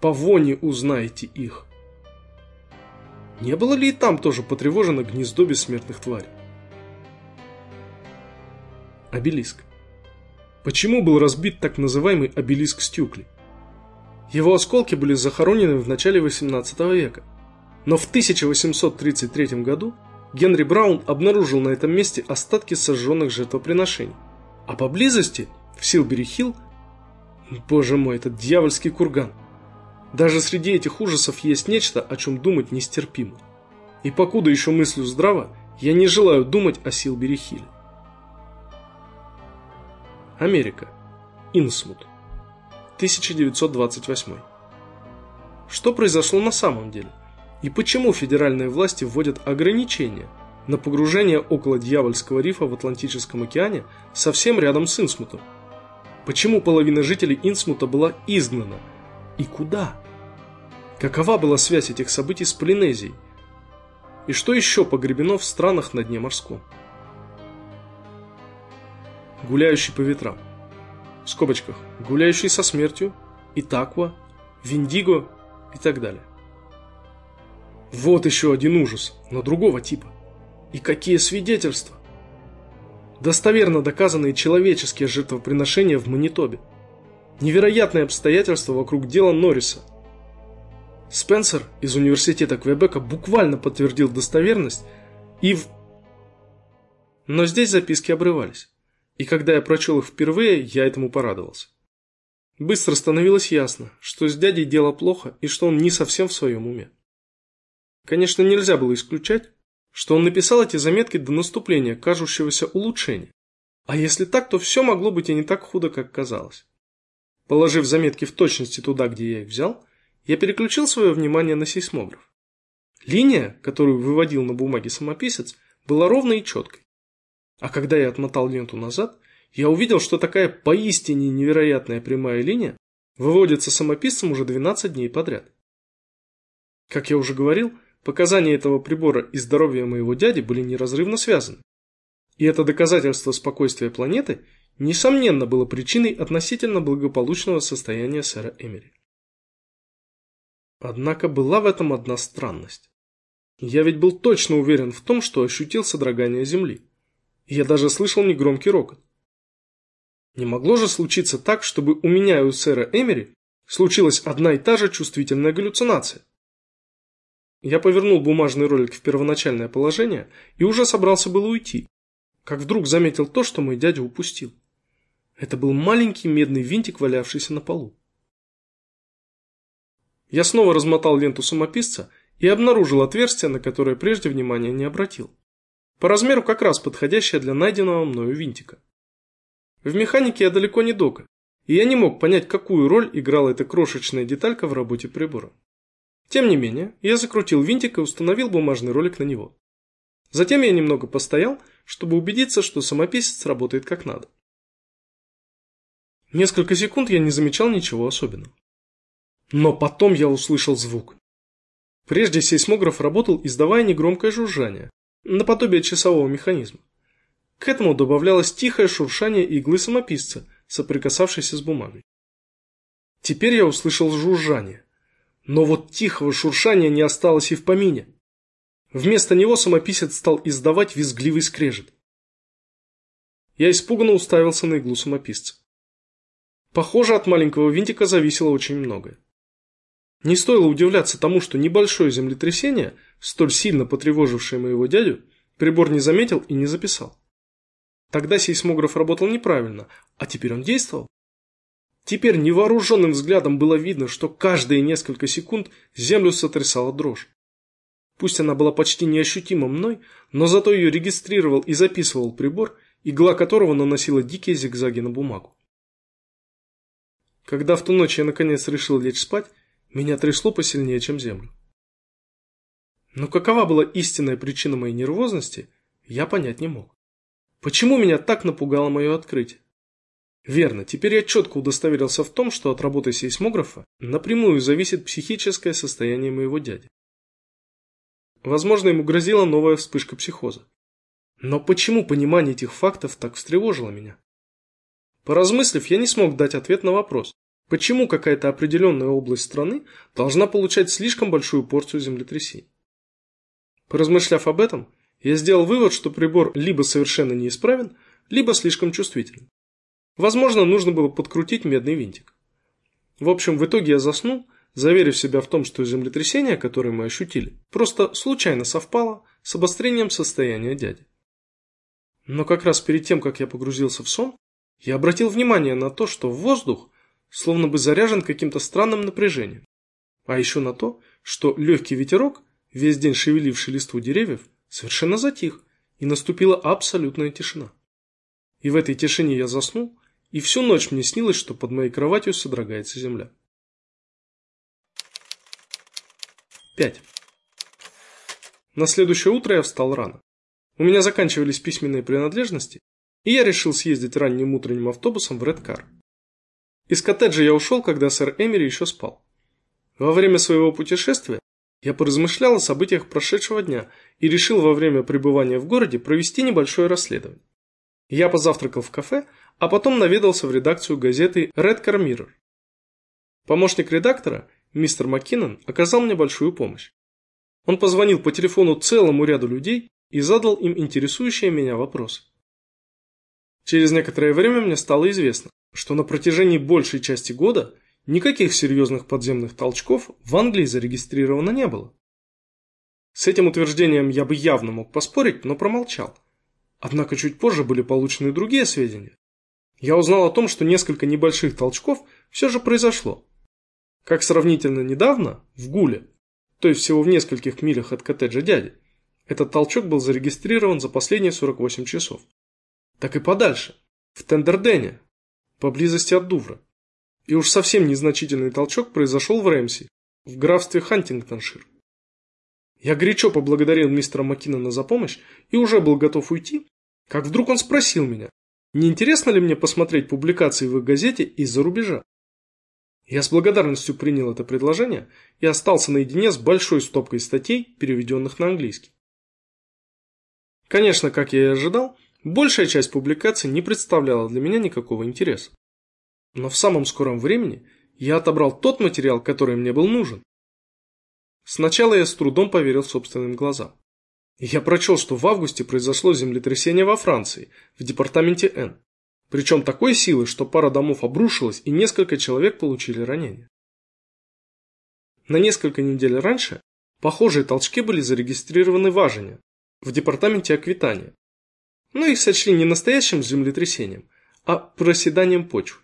По воне узнаете их. Не было ли и там тоже потревожено гнездо бессмертных тварей? Обелиск. Почему был разбит так называемый обелиск Стюкли? Его осколки были захоронены в начале XVIII века. Но в 1833 году Генри Браун обнаружил на этом месте остатки сожженных жертвоприношений. А поблизости, в Силбери-Хилл, боже мой, этот дьявольский курган. Даже среди этих ужасов есть нечто, о чем думать нестерпимо. И покуда еще мыслю здраво, я не желаю думать о Силбери-Хилле. Америка. Инсмут. 1928. Что произошло на самом деле? И почему федеральные власти вводят ограничения на погружение около Дьявольского рифа в Атлантическом океане совсем рядом с Инсмутом? Почему половина жителей Инсмута была изгнана? И куда? Какова была связь этих событий с Полинезией? И что еще погребено в странах на дне морском? Гуляющий по ветрам в скобочках, гуляющий со смертью, Итаква, Виндиго и так далее. Вот еще один ужас, но другого типа. И какие свидетельства? Достоверно доказанные человеческие жертвоприношения в Манитобе. Невероятные обстоятельства вокруг дела Норриса. Спенсер из университета Квебека буквально подтвердил достоверность и в... Но здесь записки обрывались. И когда я прочел их впервые, я этому порадовался. Быстро становилось ясно, что с дядей дело плохо и что он не совсем в своем уме. Конечно, нельзя было исключать, что он написал эти заметки до наступления кажущегося улучшения. А если так, то все могло быть и не так худо, как казалось. Положив заметки в точности туда, где я их взял, я переключил свое внимание на сейсмограф. Линия, которую выводил на бумаге самописец, была ровной и четкой. А когда я отмотал ленту назад, я увидел, что такая поистине невероятная прямая линия выводится самописцем уже 12 дней подряд. Как я уже говорил, показания этого прибора и здоровье моего дяди были неразрывно связаны. И это доказательство спокойствия планеты, несомненно, было причиной относительно благополучного состояния сэра Эмери. Однако была в этом одна странность. Я ведь был точно уверен в том, что ощутил содрогание Земли. Я даже слышал негромкий рокот. Не могло же случиться так, чтобы у меня и у сэра Эмери случилась одна и та же чувствительная галлюцинация. Я повернул бумажный ролик в первоначальное положение и уже собрался было уйти, как вдруг заметил то, что мой дядя упустил. Это был маленький медный винтик, валявшийся на полу. Я снова размотал ленту самописца и обнаружил отверстие, на которое прежде внимания не обратил. По размеру как раз подходящее для найденного мною винтика. В механике я далеко не дока, и я не мог понять, какую роль играла эта крошечная деталька в работе прибора. Тем не менее, я закрутил винтик и установил бумажный ролик на него. Затем я немного постоял, чтобы убедиться, что самописец работает как надо. Несколько секунд я не замечал ничего особенного. Но потом я услышал звук. Прежде сейсмограф работал, издавая негромкое жужжание, наподобие часового механизма. К этому добавлялось тихое шуршание иглы самописца, соприкасавшейся с бумагой. Теперь я услышал жужжание. Но вот тихого шуршания не осталось и в помине. Вместо него самописец стал издавать визгливый скрежет. Я испуганно уставился на иглу самописца. Похоже, от маленького винтика зависело очень многое. Не стоило удивляться тому, что небольшое землетрясение, столь сильно потревожившее моего дядю, прибор не заметил и не записал. Тогда сейсмограф работал неправильно, а теперь он действовал. Теперь невооруженным взглядом было видно, что каждые несколько секунд землю сотрясала дрожь. Пусть она была почти неощутима мной, но зато ее регистрировал и записывал прибор, игла которого наносила дикие зигзаги на бумагу. Когда в ту ночь я наконец решил лечь спать, меня трясло посильнее, чем землю. Но какова была истинная причина моей нервозности, я понять не мог. Почему меня так напугало мое открытие? Верно, теперь я четко удостоверился в том, что от работы сейсмографа напрямую зависит психическое состояние моего дяди. Возможно, ему грозила новая вспышка психоза. Но почему понимание этих фактов так встревожило меня? Поразмыслив, я не смог дать ответ на вопрос, Почему какая-то определенная область страны должна получать слишком большую порцию землетрясений? Поразмышляв об этом, я сделал вывод, что прибор либо совершенно неисправен, либо слишком чувствителен. Возможно, нужно было подкрутить медный винтик. В общем, в итоге я заснул, заверив себя в том, что землетрясение, которое мы ощутили, просто случайно совпало с обострением состояния дяди. Но как раз перед тем, как я погрузился в сон, я обратил внимание на то, что воздух словно бы заряжен каким-то странным напряжением. А еще на то, что легкий ветерок, весь день шевеливший листву деревьев, совершенно затих, и наступила абсолютная тишина. И в этой тишине я заснул, и всю ночь мне снилось, что под моей кроватью содрогается земля. 5. На следующее утро я встал рано. У меня заканчивались письменные принадлежности, и я решил съездить ранним утренним автобусом в Редкар. Из коттеджа я ушел, когда сэр Эмери еще спал. Во время своего путешествия я поразмышлял о событиях прошедшего дня и решил во время пребывания в городе провести небольшое расследование. Я позавтракал в кафе, а потом наведался в редакцию газеты Redcar Mirror. Помощник редактора, мистер Маккинон, оказал мне большую помощь. Он позвонил по телефону целому ряду людей и задал им интересующие меня вопросы. Через некоторое время мне стало известно, что на протяжении большей части года никаких серьезных подземных толчков в Англии зарегистрировано не было. С этим утверждением я бы явно мог поспорить, но промолчал. Однако чуть позже были получены другие сведения. Я узнал о том, что несколько небольших толчков все же произошло. Как сравнительно недавно, в Гуле, то есть всего в нескольких милях от коттеджа дяди, этот толчок был зарегистрирован за последние 48 часов. Так и подальше, в Тендердене, поблизости от Дувра. И уж совсем незначительный толчок произошел в Рэмси, в графстве Хантингтоншир. Я горячо поблагодарил мистера Маккинона за помощь и уже был готов уйти, как вдруг он спросил меня, не интересно ли мне посмотреть публикации в их газете из-за рубежа. Я с благодарностью принял это предложение и остался наедине с большой стопкой статей, переведенных на английский. Конечно, как я и ожидал, большая часть публикаций не представляла для меня никакого интереса. Но в самом скором времени я отобрал тот материал, который мне был нужен. Сначала я с трудом поверил собственным глазам. Я прочел, что в августе произошло землетрясение во Франции, в департаменте Н. Причем такой силы, что пара домов обрушилась и несколько человек получили ранения. На несколько недель раньше похожие толчки были зарегистрированы в Ажине, в департаменте Аквитания. Но их сочли не настоящим землетрясением, а проседанием почвы.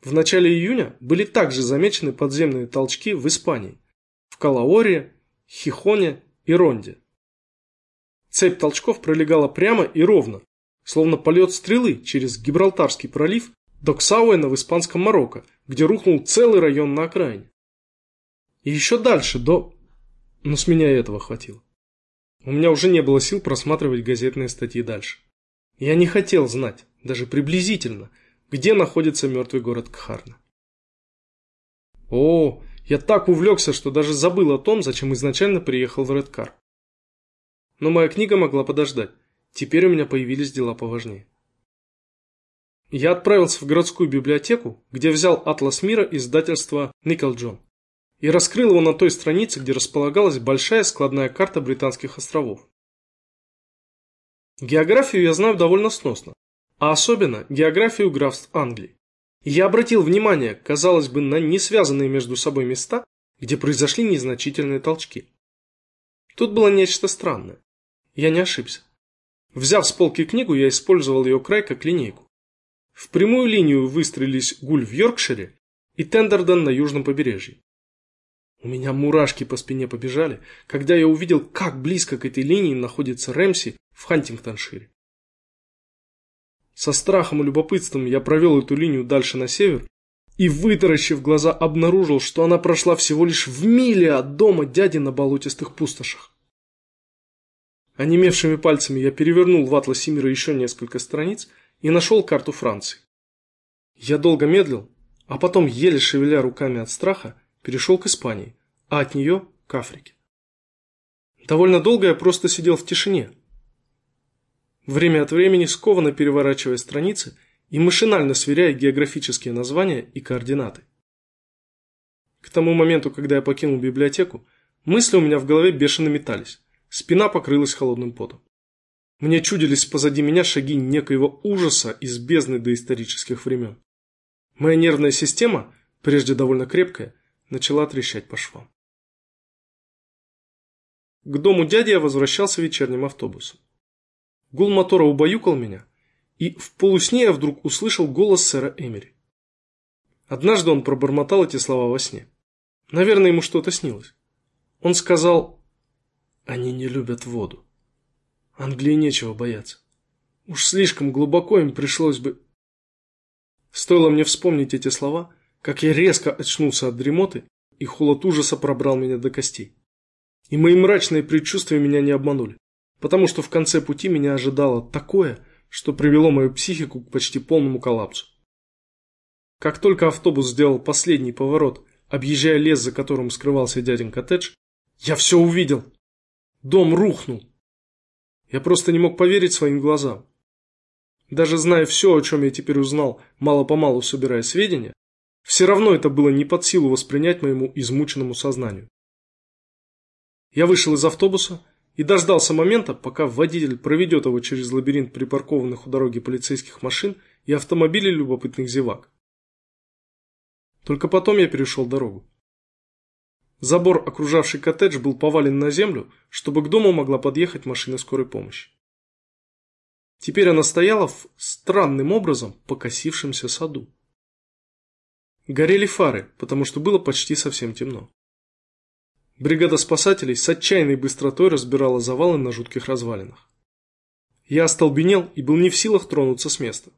В начале июня были также замечены подземные толчки в Испании, Калаоре, Хихоне и Ронде. Цепь толчков пролегала прямо и ровно, словно полет стрелы через Гибралтарский пролив до Ксауэна в испанском Марокко, где рухнул целый район на окраине. И еще дальше, до... Но с меня этого хватило. У меня уже не было сил просматривать газетные статьи дальше. Я не хотел знать, даже приблизительно, где находится мертвый город Кхарна. О, я так увлекся, что даже забыл о том, зачем изначально приехал в Редкар. Но моя книга могла подождать. Теперь у меня появились дела поважнее. Я отправился в городскую библиотеку, где взял «Атлас мира» издательства Никол Джон и раскрыл его на той странице, где располагалась большая складная карта Британских островов. Географию я знаю довольно сносно, а особенно географию графств Англии. Я обратил внимание, казалось бы, на несвязанные между собой места, где произошли незначительные толчки. Тут было нечто странное. Я не ошибся. Взяв с полки книгу, я использовал ее край как линейку. В прямую линию выстроились Гуль в Йоркшире и Тендерден на южном побережье. У меня мурашки по спине побежали, когда я увидел, как близко к этой линии находится Рэмси в Хантингтоншире. Со страхом и любопытством я провел эту линию дальше на север и, вытаращив глаза, обнаружил, что она прошла всего лишь в миле от дома дяди на болотистых пустошах. Онемевшими пальцами я перевернул в атласе мира еще несколько страниц и нашел карту Франции. Я долго медлил, а потом, еле шевеля руками от страха, перешел к Испании, а от нее к Африке. Довольно долго я просто сидел в тишине. Время от времени скованно переворачивая страницы и машинально сверяя географические названия и координаты. К тому моменту, когда я покинул библиотеку, мысли у меня в голове бешено метались. Спина покрылась холодным потом. Мне чудились позади меня шаги некоего ужаса из бездны доисторических времен. Моя нервная система, прежде довольно крепкая, начала трещать по швам. К дому дяди я возвращался вечерним автобусом. Гул мотора убаюкал меня, и в полусне я вдруг услышал голос сэра Эмери. Однажды он пробормотал эти слова во сне. Наверное, ему что-то снилось. Он сказал они не любят воду. Англии нечего бояться. Уж слишком глубоко им пришлось бы... Стоило мне вспомнить эти слова, как я резко очнулся от дремоты, и холод ужаса пробрал меня до костей. И мои мрачные предчувствия меня не обманули, потому что в конце пути меня ожидало такое, что привело мою психику к почти полному коллапсу. Как только автобус сделал последний поворот, объезжая лес, за которым скрывался дядин коттедж, я все увидел. Дом рухнул. Я просто не мог поверить своим глазам. Даже зная все, о чем я теперь узнал, мало-помалу собирая сведения, все равно это было не под силу воспринять моему измученному сознанию. Я вышел из автобуса и дождался момента, пока водитель проведет его через лабиринт припаркованных у дороги полицейских машин и автомобилей любопытных зевак. Только потом я перешел дорогу. Забор, окружавший коттедж, был повален на землю, чтобы к дому могла подъехать машина скорой помощи. Теперь она стояла в странным образом покосившемся саду. Горели фары, потому что было почти совсем темно. Бригада спасателей с отчаянной быстротой разбирала завалы на жутких развалинах. Я остолбенел и был не в силах тронуться с места.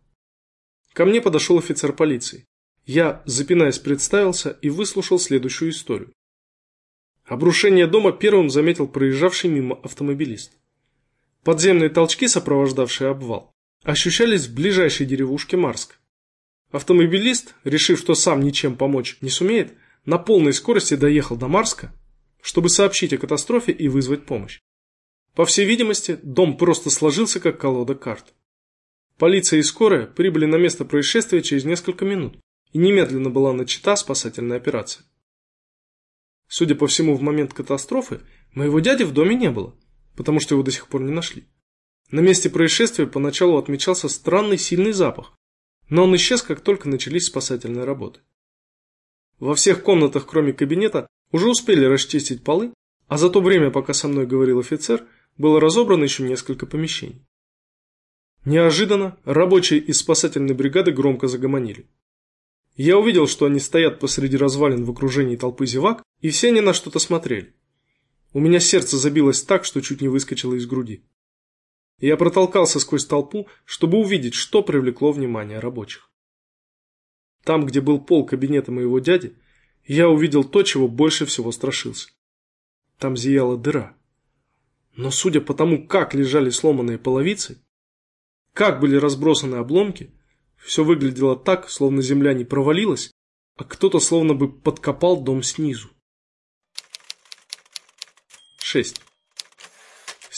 Ко мне подошел офицер полиции. Я, запинаясь, представился и выслушал следующую историю. Обрушение дома первым заметил проезжавший мимо автомобилист. Подземные толчки, сопровождавшие обвал, ощущались в ближайшей деревушке Марск. Автомобилист, решив, что сам ничем помочь не сумеет, на полной скорости доехал до Марска, чтобы сообщить о катастрофе и вызвать помощь. По всей видимости, дом просто сложился как колода карт. Полиция и скорая прибыли на место происшествия через несколько минут, и немедленно была начата спасательная операция. Судя по всему, в момент катастрофы моего дяди в доме не было, потому что его до сих пор не нашли. На месте происшествия поначалу отмечался странный сильный запах, но он исчез, как только начались спасательные работы. Во всех комнатах, кроме кабинета, уже успели расчистить полы, а за то время, пока со мной говорил офицер, было разобрано еще несколько помещений. Неожиданно рабочие из спасательной бригады громко загомонили. Я увидел, что они стоят посреди развалин в окружении толпы зевак, и все они на что-то смотрели. У меня сердце забилось так, что чуть не выскочило из груди. Я протолкался сквозь толпу, чтобы увидеть, что привлекло внимание рабочих. Там, где был пол кабинета моего дяди, я увидел то, чего больше всего страшился. Там зияла дыра. Но судя по тому, как лежали сломанные половицы, как были разбросаны обломки, все выглядело так, словно земля не провалилась, а кто-то словно бы подкопал дом снизу. 6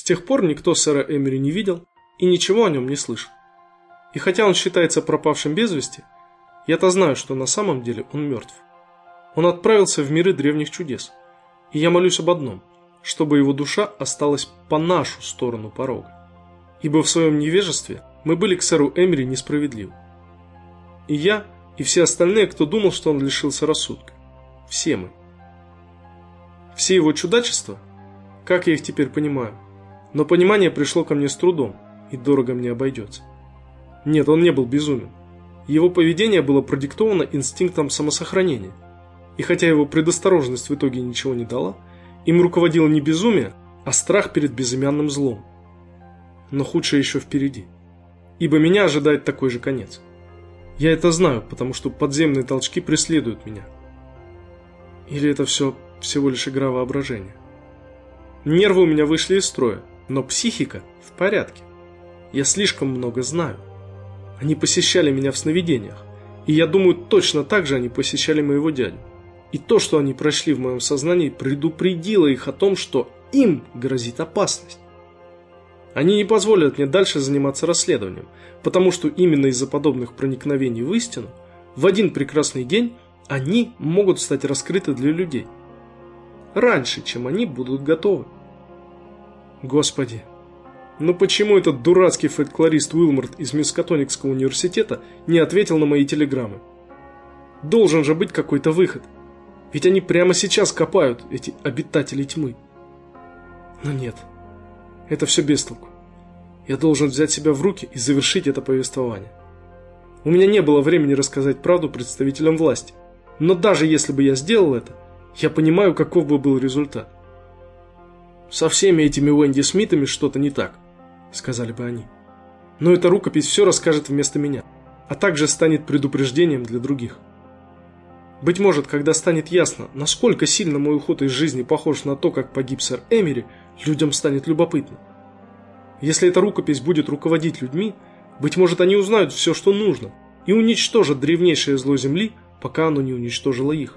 тех пор никто сэра Эмери не видел и ничего о нем не слышал. И хотя он считается пропавшим без вести, я-то знаю, что на самом деле он мертв. Он отправился в миры древних чудес, и я молюсь об одном, чтобы его душа осталась по нашу сторону порога. Ибо в своем невежестве мы были к сэру Эмери несправедливы. И я, и все остальные, кто думал, что он лишился рассудка. Все мы. Все его чудачества, как я их теперь понимаю, но понимание пришло ко мне с трудом и дорого мне обойдется. Нет, он не был безумен. Его поведение было продиктовано инстинктом самосохранения. И хотя его предосторожность в итоге ничего не дала, им руководило не безумие, а страх перед безымянным злом. Но худшее еще впереди. Ибо меня ожидает такой же конец. Я это знаю, потому что подземные толчки преследуют меня. Или это все всего лишь игра воображения? Нервы у меня вышли из строя, но психика в порядке. Я слишком много знаю. Они посещали меня в сновидениях. И я думаю, точно так же они посещали моего дядю. И то, что они прошли в моем сознании, предупредило их о том, что им грозит опасность. Они не позволят мне дальше заниматься расследованием, потому что именно из-за подобных проникновений в истину, в один прекрасный день они могут стать раскрыты для людей. Раньше, чем они будут готовы. Господи, ну почему этот дурацкий фольклорист Уилморт из Мискатоникского университета не ответил на мои телеграммы? Должен же быть какой-то выход. Ведь они прямо сейчас копают, эти обитатели тьмы. Но нет, это все без толку. Я должен взять себя в руки и завершить это повествование. У меня не было времени рассказать правду представителям власти. Но даже если бы я сделал это, я понимаю, каков бы был результат. Со всеми этими Уэнди Смитами что-то не так, сказали бы они. Но эта рукопись все расскажет вместо меня, а также станет предупреждением для других. Быть может, когда станет ясно, насколько сильно мой уход из жизни похож на то, как погиб сэр Эмери, людям станет любопытно. Если эта рукопись будет руководить людьми, быть может, они узнают все, что нужно, и уничтожат древнейшее зло Земли, пока оно не уничтожило их.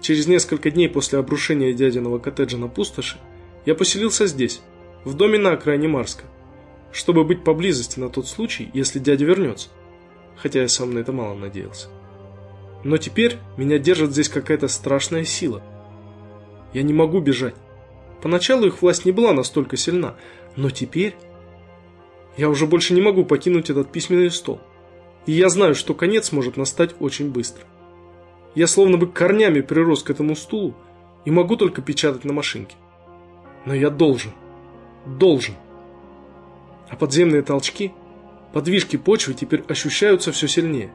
Через несколько дней после обрушения дядиного коттеджа на пустоши я поселился здесь, в доме на окраине Марска, чтобы быть поблизости на тот случай, если дядя вернется, хотя я сам на это мало надеялся. Но теперь меня держит здесь какая-то страшная сила. Я не могу бежать. Поначалу их власть не была настолько сильна, но теперь я уже больше не могу покинуть этот письменный стол. И я знаю, что конец может настать очень быстро. Я словно бы корнями прирос к этому стулу и могу только печатать на машинке. Но я должен. Должен. А подземные толчки, подвижки почвы теперь ощущаются все сильнее.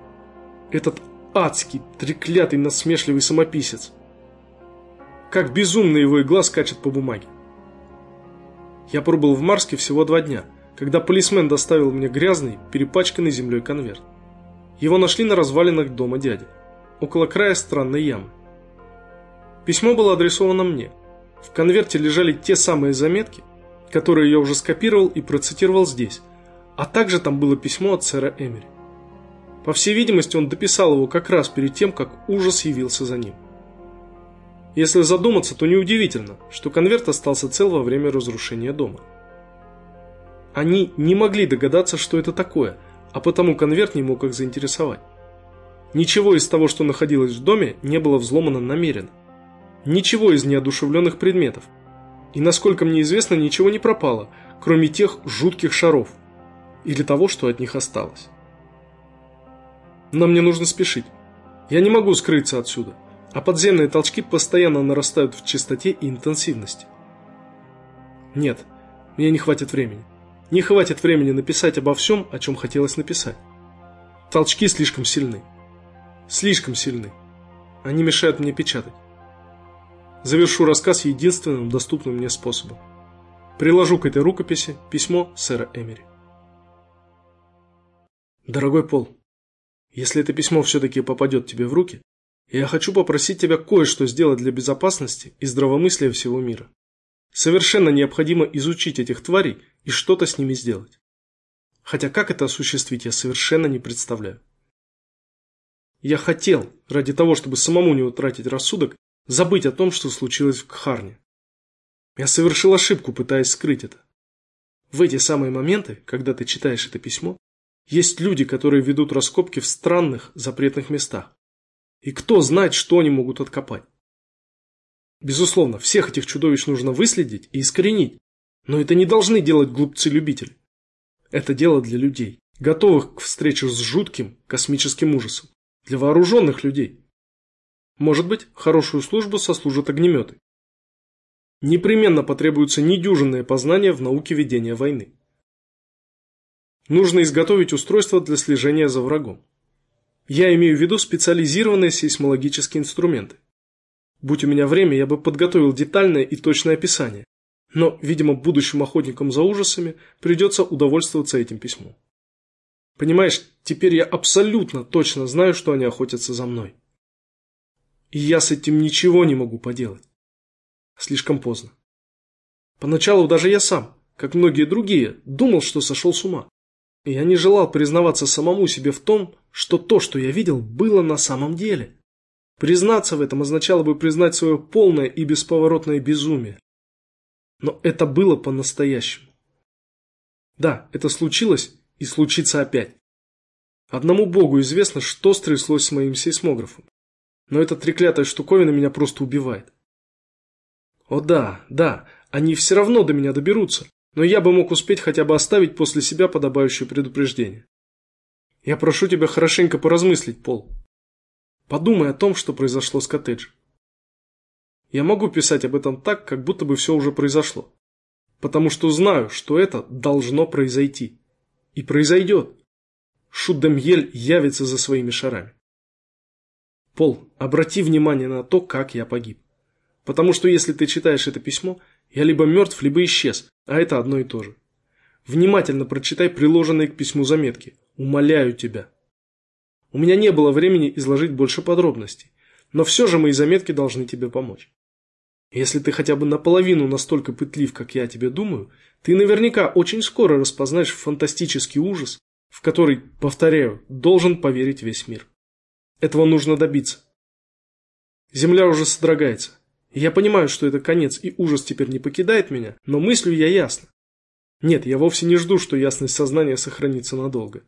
Этот адский, треклятый, насмешливый самописец. Как безумно его игла скачет по бумаге. Я пробыл в Марске всего два дня, когда полисмен доставил мне грязный, перепачканный землей конверт. Его нашли на развалинах дома дяди около края странной ямы. Письмо было адресовано мне. В конверте лежали те самые заметки, которые я уже скопировал и процитировал здесь, а также там было письмо от сэра Эмери. По всей видимости, он дописал его как раз перед тем, как ужас явился за ним. Если задуматься, то неудивительно, что конверт остался цел во время разрушения дома. Они не могли догадаться, что это такое, а потому конверт не мог их заинтересовать. Ничего из того, что находилось в доме, не было взломано намеренно. Ничего из неодушевленных предметов. И, насколько мне известно, ничего не пропало, кроме тех жутких шаров. Или того, что от них осталось. Но мне нужно спешить. Я не могу скрыться отсюда а подземные толчки постоянно нарастают в частоте и интенсивности. Нет, мне не хватит времени. Не хватит времени написать обо всем, о чем хотелось написать. Толчки слишком сильны. Слишком сильны. Они мешают мне печатать. Завершу рассказ единственным доступным мне способом. Приложу к этой рукописи письмо сэра Эмери. Дорогой Пол, если это письмо все-таки попадет тебе в руки, я хочу попросить тебя кое-что сделать для безопасности и здравомыслия всего мира. Совершенно необходимо изучить этих тварей и что-то с ними сделать. Хотя как это осуществить, я совершенно не представляю. Я хотел, ради того, чтобы самому не утратить рассудок, забыть о том, что случилось в Кхарне. Я совершил ошибку, пытаясь скрыть это. В эти самые моменты, когда ты читаешь это письмо, есть люди, которые ведут раскопки в странных, запретных местах. И кто знает, что они могут откопать. Безусловно, всех этих чудовищ нужно выследить и искоренить. Но это не должны делать глупцы-любители. Это дело для людей, готовых к встрече с жутким космическим ужасом. Для вооруженных людей. Может быть, хорошую службу сослужат огнеметы. Непременно потребуются недюжинные познания в науке ведения войны. Нужно изготовить устройство для слежения за врагом. Я имею в виду специализированные сейсмологические инструменты. Будь у меня время, я бы подготовил детальное и точное описание. Но, видимо, будущим охотникам за ужасами придется удовольствоваться этим письмом. Понимаешь, теперь я абсолютно точно знаю, что они охотятся за мной. И я с этим ничего не могу поделать. Слишком поздно. Поначалу даже я сам, как многие другие, думал, что сошел с ума. Я не желал признаваться самому себе в том, что то, что я видел, было на самом деле. Признаться в этом означало бы признать свое полное и бесповоротное безумие. Но это было по-настоящему. Да, это случилось и случится опять. Одному богу известно, что стряслось с моим сейсмографом. Но эта треклятая штуковина меня просто убивает. О да, да, они все равно до меня доберутся но я бы мог успеть хотя бы оставить после себя подобающее предупреждение. Я прошу тебя хорошенько поразмыслить, Пол. Подумай о том, что произошло с коттеджем. Я могу писать об этом так, как будто бы все уже произошло. Потому что знаю, что это должно произойти. И произойдет. Шуддемьель явится за своими шарами. Пол, обрати внимание на то, как я погиб. Потому что если ты читаешь это письмо, я либо мертв, либо исчез, а это одно и то же. Внимательно прочитай приложенные к письму заметки. Умоляю тебя. У меня не было времени изложить больше подробностей, но все же мои заметки должны тебе помочь. Если ты хотя бы наполовину настолько пытлив, как я тебе думаю, ты наверняка очень скоро распознаешь фантастический ужас, в который, повторяю, должен поверить весь мир. Этого нужно добиться. Земля уже содрогается. Я понимаю, что это конец и ужас теперь не покидает меня, но мыслю я ясно. Нет, я вовсе не жду, что ясность сознания сохранится надолго.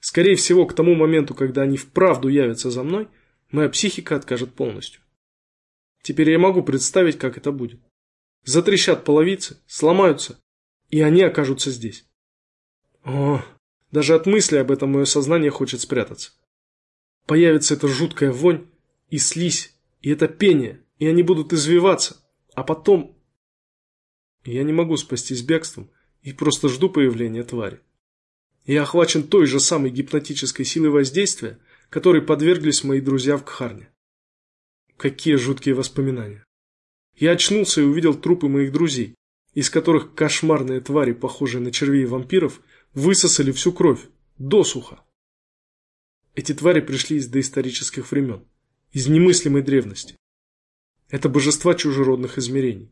Скорее всего, к тому моменту, когда они вправду явятся за мной, моя психика откажет полностью. Теперь я могу представить, как это будет. Затрещат половицы, сломаются, и они окажутся здесь. О, даже от мысли об этом мое сознание хочет спрятаться. Появится эта жуткая вонь, и слизь, и это пение, и они будут извиваться, а потом... Я не могу спастись бегством и просто жду появления твари. Я охвачен той же самой гипнотической силой воздействия, которой подверглись мои друзья в Кхарне. Какие жуткие воспоминания. Я очнулся и увидел трупы моих друзей, из которых кошмарные твари, похожие на червей и вампиров, высосали всю кровь, досуха. Эти твари пришли из доисторических времен, из немыслимой древности. Это божества чужеродных измерений.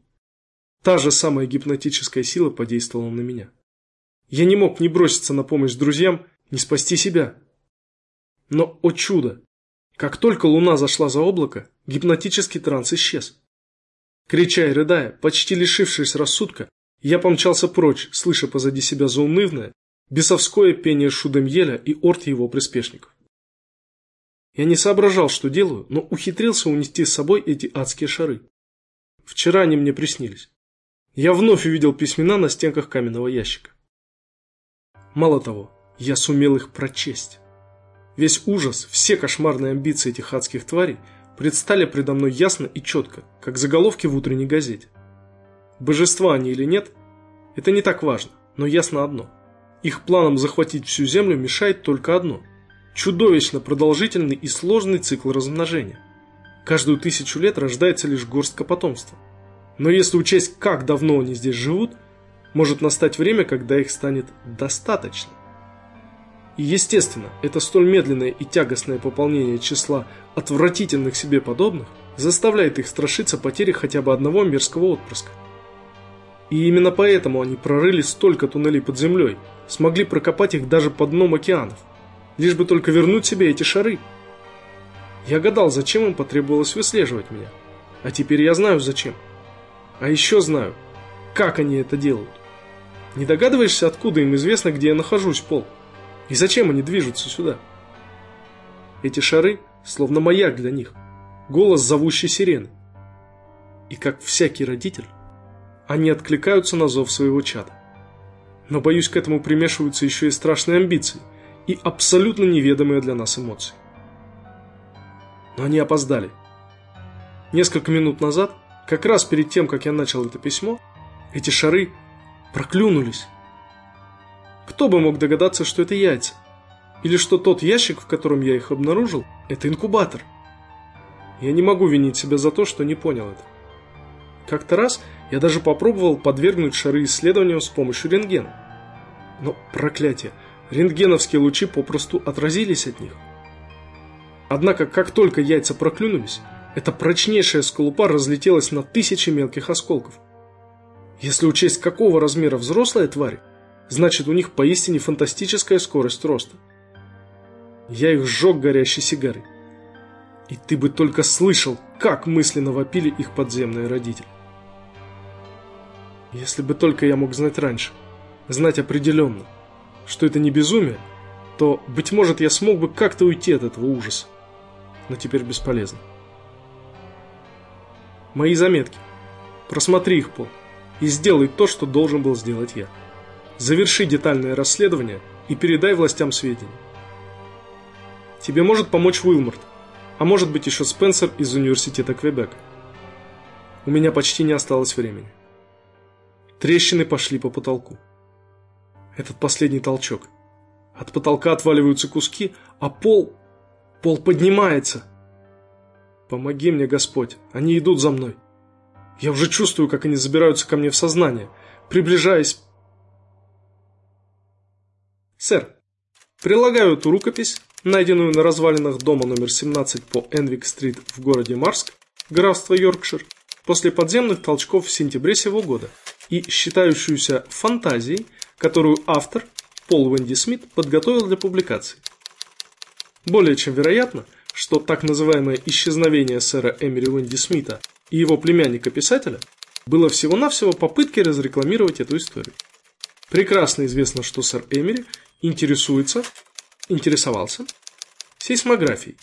Та же самая гипнотическая сила подействовала на меня. Я не мог ни броситься на помощь друзьям, ни спасти себя. Но, о чудо! Как только луна зашла за облако, гипнотический транс исчез. Крича и рыдая, почти лишившись рассудка, я помчался прочь, слыша позади себя заунывное, бесовское пение Шудемьеля и орд его приспешников. Я не соображал, что делаю, но ухитрился унести с собой эти адские шары. Вчера они мне приснились. Я вновь увидел письмена на стенках каменного ящика. Мало того, я сумел их прочесть. Весь ужас, все кошмарные амбиции этих адских тварей предстали предо мной ясно и четко, как заголовки в утренней газете. Божества они или нет, это не так важно, но ясно одно. Их планам захватить всю землю мешает только одно – чудовищно продолжительный и сложный цикл размножения. Каждую тысячу лет рождается лишь горстка потомства. Но если учесть, как давно они здесь живут, может настать время, когда их станет достаточно. И естественно, это столь медленное и тягостное пополнение числа отвратительных себе подобных заставляет их страшиться потери хотя бы одного мерзкого отпрыска. И именно поэтому они прорыли столько туннелей под землей, смогли прокопать их даже под дном океанов, лишь бы только вернуть себе эти шары. Я гадал, зачем им потребовалось выслеживать меня. А теперь я знаю, зачем. А еще знаю, как они это делают. Не догадываешься, откуда им известно, где я нахожусь, Пол? И зачем они движутся сюда? Эти шары словно маяк для них, голос зовущей сирены. И как всякий родитель, они откликаются на зов своего чада. Но, боюсь, к этому примешиваются еще и страшные амбиции и абсолютно неведомые для нас эмоции. Но они опоздали. Несколько минут назад, как раз перед тем, как я начал это письмо, эти шары проклюнулись. Кто бы мог догадаться, что это яйца? Или что тот ящик, в котором я их обнаружил, это инкубатор? Я не могу винить себя за то, что не понял это. Как-то раз я даже попробовал подвергнуть шары исследованию с помощью рентгена. Но, проклятие, рентгеновские лучи попросту отразились от них. Однако, как только яйца проклюнулись, эта прочнейшая скорлупа разлетелась на тысячи мелких осколков. Если учесть, какого размера взрослая тварь, значит у них поистине фантастическая скорость роста. Я их сжег горящей сигарой. И ты бы только слышал, как мысленно вопили их подземные родители. Если бы только я мог знать раньше, знать определенно, что это не безумие, то, быть может, я смог бы как-то уйти от этого ужаса. Но теперь бесполезно. Мои заметки. Просмотри их, Пол, и сделай то, что должен был сделать я. Заверши детальное расследование и передай властям сведения. Тебе может помочь Уилморт, а может быть еще Спенсер из университета Квебека. У меня почти не осталось времени. Трещины пошли по потолку. Этот последний толчок. От потолка отваливаются куски, а пол... Пол поднимается. Помоги мне, Господь, они идут за мной. Я уже чувствую, как они забираются ко мне в сознание, приближаясь... Сэр, прилагаю эту рукопись, найденную на развалинах дома номер 17 по Энвик-стрит в городе Марск, графство Йоркшир, после подземных толчков в сентябре сего года и считающуюся фантазией, которую автор Пол Венди Смит подготовил для публикации. Более чем вероятно, что так называемое исчезновение сэра Эмери Венди Смита и его племянника-писателя было всего-навсего попыткой разрекламировать эту историю. Прекрасно известно, что сэр Эмери интересуется, интересовался сейсмографией,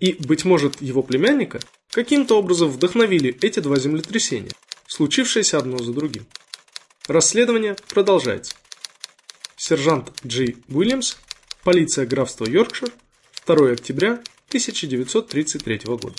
и, быть может, его племянника каким-то образом вдохновили эти два землетрясения, случившиеся одно за другим. Расследование продолжается. Сержант Джей Уильямс, полиция графства Йоркшир, 2 октября 1933 года.